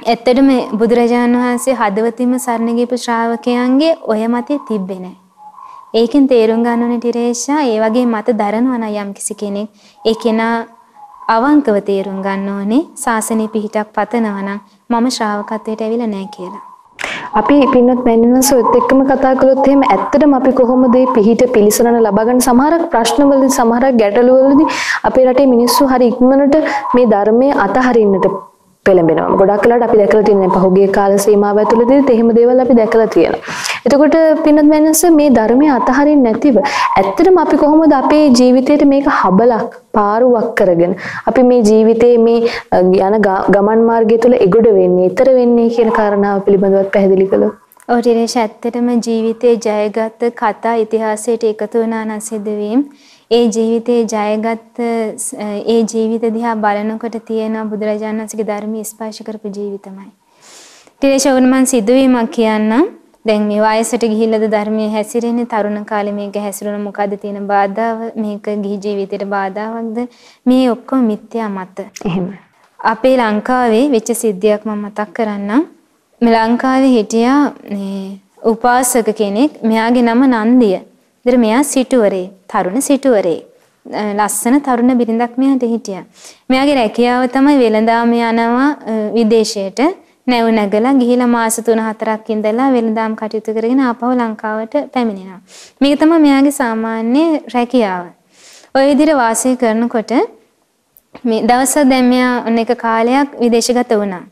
ඇත්තටම බුදුරජාණන් වහන්සේ හදවතින්ම සරණ ගියපු ශ්‍රාවකයන්ගේ ඔය මතේ තිබ්බේ නැහැ. ඒකෙන් තේරුම් ගන්න ඕනේ ටිරේෂා ඒ වගේ මත දරනවා නම් යම් කිසි කෙනෙක් ඒ කෙනා අවංකව තේරුම් ගන්න ඕනේ සාසනෙ පිහිටක් පතනවා නම් මම ශ්‍රාවකත්වයට ඇවිල්ලා නැහැ කියලා. අපි පින්නත් මැනිනස් ඔයත් එක්කම කතා කළොත් එහෙම ඇත්තටම අපි කොහොමද මේ පිහිට පිළිසරණ ලබා ගන්න සමහරක් ප්‍රශ්නවලදී සමහරක් ගැටලුවලදී අපේ රටේ මිනිස්සු හරි ඉක්මනට මේ ධර්මයේ අතහරින්නට පෙළඹෙනවා. ගොඩක් වෙලාවට අපි දැකලා තියෙන පහුගිය කාල සීමාව ඇතුළතදීත් එහෙම දේවල් අපි දැකලා තියෙනවා. එතකොට පින්නත් මෑනස මේ ධර්මය අතහරින්න නැතිව ඇත්තටම අපි කොහොමද අපේ ජීවිතේට මේක හබලක් පාරුවක් කරගෙන අපි මේ ජීවිතේ මේ යන ගමන් මාර්ගය තුළ එගොඩ වෙන්නේ, ඊතර වෙන්නේ කියන කාරණාව පිළිබඳව පැහැදිලි කළොත්. ඔව් ටිරේෂ ඇත්තටම ජීවිතේ ජයගත් කතා ඉතිහාසයට එකතු වුණා නම් සිදුවීම් ඒ ජීවිතේ ජයගත්ත ඒ ජීවිත දිහා බලනකොට තියෙන බුදුරජාණන් වහන්සේගේ ධර්මයේ ස්පර්ශ කරපු ජීවිතමයි. ටිරේෂවුන් මන් සිදුවීමක් කියන්නම්. දැන් මේ වයසට ගිහිල්ලාද ධර්මයේ හැසිරෙන්නේ තරුණ කාලේ මේක හැසිරුණ මොකද්ද තියෙන බාධාව මේක ගිහි ජීවිතේට බාධාවක්ද මේ ඔක්කොම මිත්‍යා මත. එහෙම. අපේ ලංකාවේ වෙච්ච සිද්ධියක් මම මතක් කරන්නම්. මේ ලංකාවේ හිටියා මේ උපාසක කෙනෙක් මෙයාගේ නම නන්දිය. ඉතින් මෙයා සිටුවරේ, තරුණ සිටුවරේ. ලස්සන තරුණ බිරිඳක් මෙයාට හිටියා. මෙයාගේ රැකියාව තමයි වෙළඳාම යනවා විදේශයට නැව් නැගලා ගිහිලා මාස 3-4ක් ඉඳලා වෙළඳාම් කටයුතු කරගෙන ආපහු ලංකාවට පැමිණෙනවා. මේක තමයි මෙයාගේ සාමාන්‍ය රැකියාව. ওই විදිහට වාසය කරනකොට මේ දවසක් දැන් මෙයා අනෙක කාලයක් විදේශගත වුණා.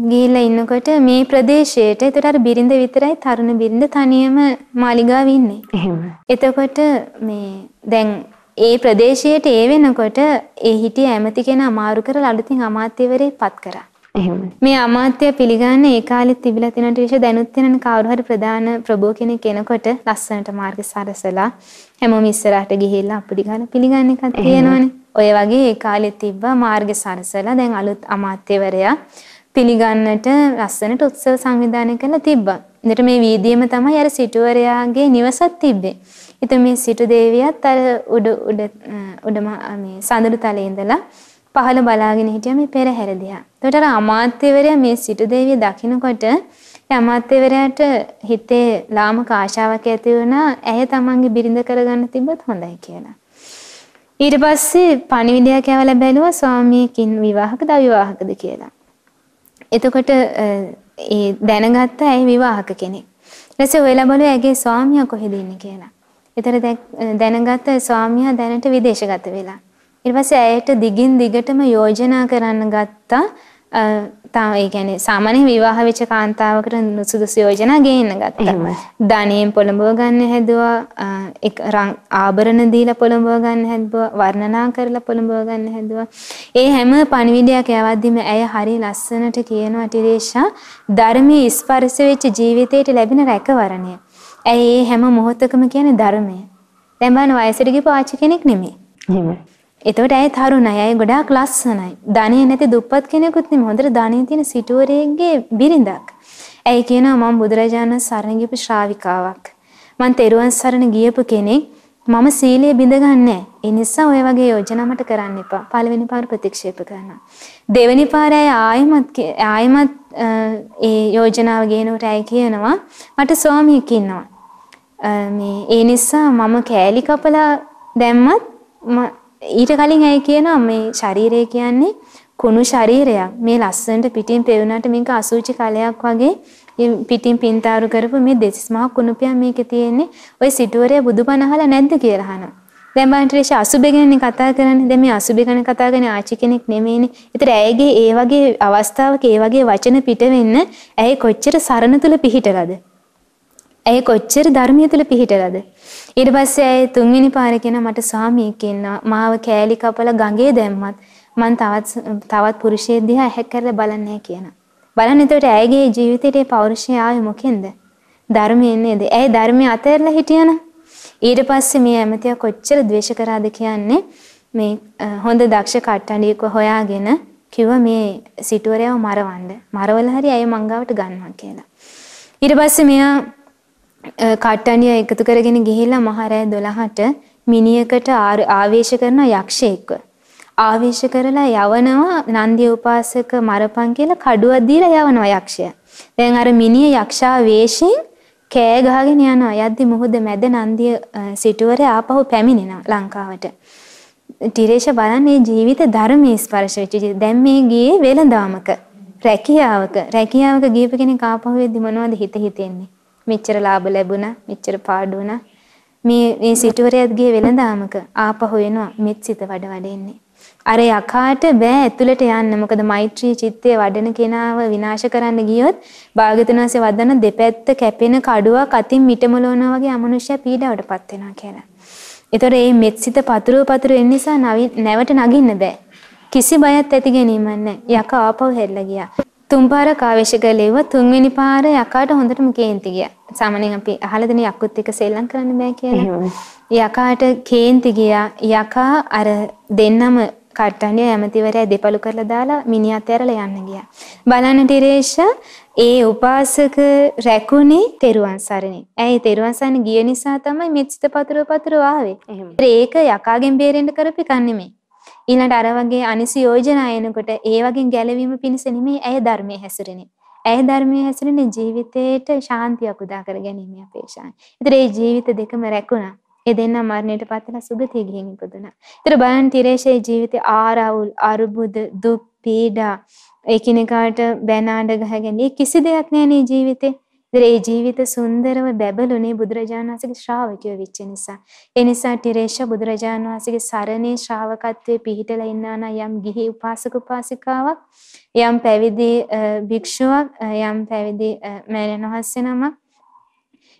ගිහිල්ලා ඉන්නකොට මේ ප්‍රදේශයට ඒතර අර බිරිඳ විතරයි තරුණ බිරිඳ තනියම මාලිගාවේ ඉන්නේ. එහෙම. එතකොට මේ දැන් ඒ ප්‍රදේශයට ඒ වෙනකොට ඒ හිටිය ඇමති කෙනා අමාරු කරලා අලුතින් අමාත්‍යවරේ පත් කරා. එහෙම. මේ අමාත්‍ය පිළිගන්න ඒ කාලෙත් තිබිලා තියෙන ටික දැනුත් වෙනන කවුරු හරි ප්‍රධාන ප්‍රභූ කෙනෙක් එනකොට ලස්සනට මාර්ග සරසලා හැමෝම ඉස්සරහට ගිහිල්ලා අපුඩි ගන්න පිළිගන්න එකක් තියෙනවනේ. ඔය වගේ ඒ කාලෙත් තිබ්බා මාර්ග සරසලා දැන් අලුත් අමාත්‍යවරයා පිළිගන්නට ලස්සනට උත්සව සංවිධානය කරලා තිබ්බා. එතකොට මේ වීදියේම තමයි අර සිටුවරයාගේ නිවසක් තිබ්බේ. ඉතින් මේ සිටු දේවියත් අර උඩ උඩ උඩ මේ සඳුරු තලයේ ඉඳලා පහළ බලාගෙන හිටියා මේ පෙරහැර දිහා. එතකොට අර අමාත්‍යවරයා මේ සිටු දේවිය දකිනකොට ඒ අමාත්‍යවරයාට හිතේ ලාමක ආශාවක් ඇති වුණා ඇය තමන්ගේ බිරිඳ කරගන්න තිබ්බත් හොඳයි කියලා. ඊට පස්සේ පණිවිඩයක් ඇවලා බැලුවා ස්වාමියකින් විවාහකද අවිවාහකද කියලා. එතකොට ඒ දැනගත්ත ඇයි විවාහක කෙනෙක්. ඊට පස්සේ ඔයලා බලුවා ඇගේ ස්වාමියා කොහෙද ඉන්නේ කියලා. ඊතර දැනගත්ත ස්වාමියා දැනට විදේශගත වෙලා. ඊට පස්සේ ඇයට දිගින් දිගටම යෝජනා කරන්න ගත්තා තාම ඒ කියන්නේ සාමාන්‍ය විවාහ වෙච්ච කාන්තාවකට නුසුදුසු යෝජනා ගේන්න ගත්තා. ධනෙන් පොළඹව ගන්න හැදුවා, එක් ආභරණ දීලා පොළඹව ගන්න හැදුවා, වර්ණනා කරලා පොළඹව ගන්න හැදුවා. ඒ හැම පණිවිඩයක් යවද්දිම ඇය හරි ලස්සනට කියනවා ටිරේෂා ධර්මයේ ස්පර්ශ වෙච්ච ජීවිතයට ලැබෙන රැකවරණය. ඇයි ඒ හැම මොහොතකම කියන්නේ ධර්මය. දැන් බලන්න වයසට ගිහපු ආච්චි කෙනෙක් නෙමෙයි. එහෙමයි. එතකොට ඇය තරුණයි. ඇය ගොඩාක් ලස්සනයි. ධනෙ නැති දුප්පත් කෙනෙකුත් නෙමෙයි. හොඳට ධනෙ තියෙන සිටුවරයෙක්ගේ බිරිඳක්. ඇයි කියනවා මම බුදුරජාණන් සරණ ගියපු ශ්‍රාවිකාවක්. මං තෙරුවන් සරණ ගියපු කෙනෙක්. මම සීලය බිඳගන්නේ ඒ නිසා ඔය වගේ යෝජනා මට කරන්න එපා. පළවෙනි පාර ප්‍රතික්ෂේප කරනවා. දෙවෙනි පාරයි ආයෙමත් ආයෙමත් ඒ යෝජනාව ගේනකොට ඇයි කියනවා මට ස්වාමියෙක් ඉන්නවා. මේ ඒ නිසා මම කෑලි කපලා දැම්මත් ඊට කලින් ඇයි කියනවා මේ ශරීරය කියන්නේ කුණු ශරීරයක්. මේ ලස්සනට පිටින් පෙවුනට මේක අසුචි කලයක් වගේ පිටින් පින්තාරු කරපු මේ දෙසිස් මහ කුණුපියක් මේකේ තියෙන්නේ. ওই සිටුවරය බුදුබණ අහලා නැද්ද කියලා අහනවා. දැන් බලන්න ට්‍රේෂ අසුබේ ගැන කතා කරන්නේ. දැන් මේ අසුබේ ගැන කතා කරන්නේ ආචි කෙනෙක් නෙමෙයිනේ. ඒතර ඇයගේ ඒ වගේ අවස්ථාවක ඒ වගේ වචන පිට වෙන්න ඇයි කොච්චර සරණ තුල පිහිටලාද? ඇයි කොච්චර ධර්මයේ තුල පිහිටලාද? ඊට පස්සේ ඇයි තුන්වෙනි පාරේ කියන මට ස්වාමියෙක් ඉන්නවා. මාව කෑලි කපලා ගඟේ දැම්මත් මං තවත් තවත් පුරුෂයෙක් දිහා ඇහැක් කරලා බලන්නේ කියනවා. බලන්න එතකොට ඇයගේ ජීවිතේට පෞරුෂය ආවේ මොකෙන්ද? ධර්මයෙන් නේද? ඇයි ධර්මයේ අතහැරලා හිටියනම්? ඊට පස්සේ මේ ඇමතියා කොච්චර ද්වේෂ කරාද කියන්නේ මේ හොඳ දක්ෂ කට්ටඩියක හොයාගෙන කිව්වා මේ සිටුවරයව මරවන්න. මරවල හරි ඇය මංගාවට ගන්නවා කියලා. ඊට පස්සේ මෙයා කට්ටඩිය එකතු කරගෙන ගිහිල්ලා මහරෑ 12ට මිනිහකට ආවේශ කරන යක්ෂයෙක්ව ආවේශ කරලා යවනවා නන්දිය උපාසක මරපන් කියලා කඩුවක් දීලා යවනවා යක්ෂයා. දැන් අර මිනිහ යක්ෂා වේශයෙන් කෑ ගහගෙන යනවා. යද්දි මුහුද මැද නන්දිය සිටුවරේ ආපහු පැමිණෙනවා ලංකාවට. ටිරේෂ බලන්නේ ජීවිත ධර්මයේ ස්පර්ශ වෙච්ච දැන් මේ ගියේ වෙලඳාමක රැකියාවක රැකියාවක ගියප කෙනෙක් ආපහු වෙද්දි මොනවද හිත හිතෙන්නේ මෙච්චර ලාභ ලැබුණා මෙච්චර පාඩු වුණා මේ මේ සිටුවරයත් ගියේ වෙලඳාමක ආපහු එනවා මෙත් සිත වඩ වඩ එන්නේ අර යකාට බෑ ඇතුළට යන්න. මොකද මෛත්‍රී චිත්තය වඩන කෙනාව විනාශ කරන්න ගියොත් භාග්‍යතුන් වහන්සේ වදන දෙපැත්ත කැපෙන කඩුවක් අතින් මිටමලවනවා වගේ අමනුෂ්‍ය පීඩාවටපත් වෙනවා කියලා. ඒතොර මේ මෙත්සිත පතුරව පතුර වෙන නිසා නැවට නගින්න බෑ. කිසි බයක් ඇති ගැනීමක් නැහැ. යකා ආපහු හැරිලා ගියා. තුන් පාරක් ආවේශ කළේව තුන්වෙනි පාර යකාට හොඳටම කේන්ති ගියා. සාමාන්‍යයෙන් අපි අහලා දෙන යකුත් එක්ක සෙල්ලම් කරන්න බෑ කියලා. යකාට කේන්ති ගියා. යකා අර දෙන්නම කට්ටනිය ඇමතිවරයා දෙපළු කරලා දාලා මිනිහත් ඇරලා යන්න ගියා. බලන්න ටිරේෂ ඒ උපාසක රැකුනේ තෙරුවන් සරණේ. ඇයි තෙරුවන් සරණ ගිය නිසා තමයි මෙත්සිත පතුර පතුර ආවේ. ඒක යකාගෙන් බේරෙන්න කරපි කන්නේමේ. ඊළඟට අර වගේ අනිසි යෝජනා එනකොට ඒ වගේ ගැළවීම පිණිස නෙමෙයි ඇය ධර්මයේ හැසිරෙන්නේ. ඇය ධර්මයේ හැසිරෙන්නේ ජීවිතේට ශාන්තියක් උදා කර ගැනීම අපේක්ෂායි. ඒතර ඒ ජීවිත දෙකම රැකුණා. ඒ දෙන්න මරණයට පත්වලා සුගතිය ගිහින් ඉපදුනා. ඒතර බලන්න තිරේෂේ ජීවිතේ ආරවුල්, අරුබුද, දුක්, පීඩා, එකිනෙකාට බැන අඬ ගහගෙන කිසි දෙයක් නැහැ ජීවිතේ. ඒ ජීවිත සුන්දරව බැබළුනේ බුදුරජාණන් වහන්සේගේ ශ්‍රාවකයෝ වෙච්ච නිසා. ඒ නිසා ටිරේෂ බුදුරජාණන් වහන්සේගේ සරණේ ශ්‍රාවකත්වයේ පිහිටලා ඉන්නා නම් යම් ගිහි උපාසක උපාසිකාවක් යම් පැවිදි භික්ෂුවක් යම් පැවිදි මෑණියන් වහන්සේ නමක්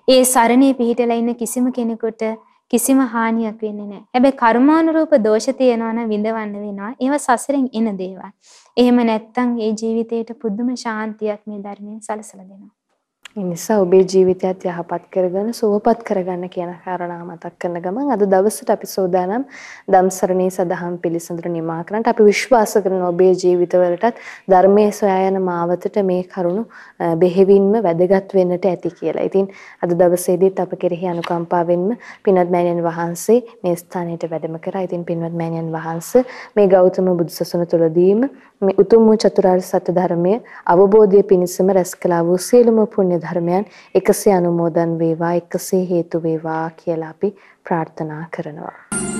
ඒ සරණේ පිහිටලා ඉන්න කිසිම කෙනෙකුට කිසිම හානියක් වෙන්නේ නැහැ. හැබැයි කර්මානුරූප දෝෂ තියෙනවා නම් විඳවන්න වෙනවා. ඒවා සසරෙන් එන දේවල්. එහෙම නැත්නම් ඒ ජීවිතේට පුදුම ශාන්තියක් මේ ධර්මයෙන් සලසලා දෙනවා. ඒ නිසා ඔබේ ජීවිතයත් යහපත් කරගෙන සුවපත් කරගන්න කියන කාරණා මතක් කරන ගමන් අද දවසට අපි සෝදානම් ධම්සරණී සදහම් පිළිසඳර නිමා කරන්නට අපි විශ්වාස කරන ඔබේ ජීවිතවලටත් ධර්මයේ සොයා යන මාවතට මේ කරුණු බෙහෙවින්ම වැදගත් වෙන්නට ඇති කියලා. ඉතින් අද දවසේදීත් අප කෙරෙහි අනුකම්පාවෙන්ම පින්වත් මෑණියන් වහන්සේ මේ ස්ථානයට වැඩම කරා. ඉතින් පින්වත් මෑණියන් වහන්සේ මේ ගෞතම බුදුසසුන තුළදීම මේ උතුම් වූ චතුරාර්ය සත්‍ය ධර්මය අවබෝධය පිණිසම රැස් කළා වූ සියලුම පුණ්‍ය ධර්මයන් එකසේ අනුමෝදන් වේවා එකසේ හේතු වේවා කියලා අපි ප්‍රාර්ථනා කරනවා.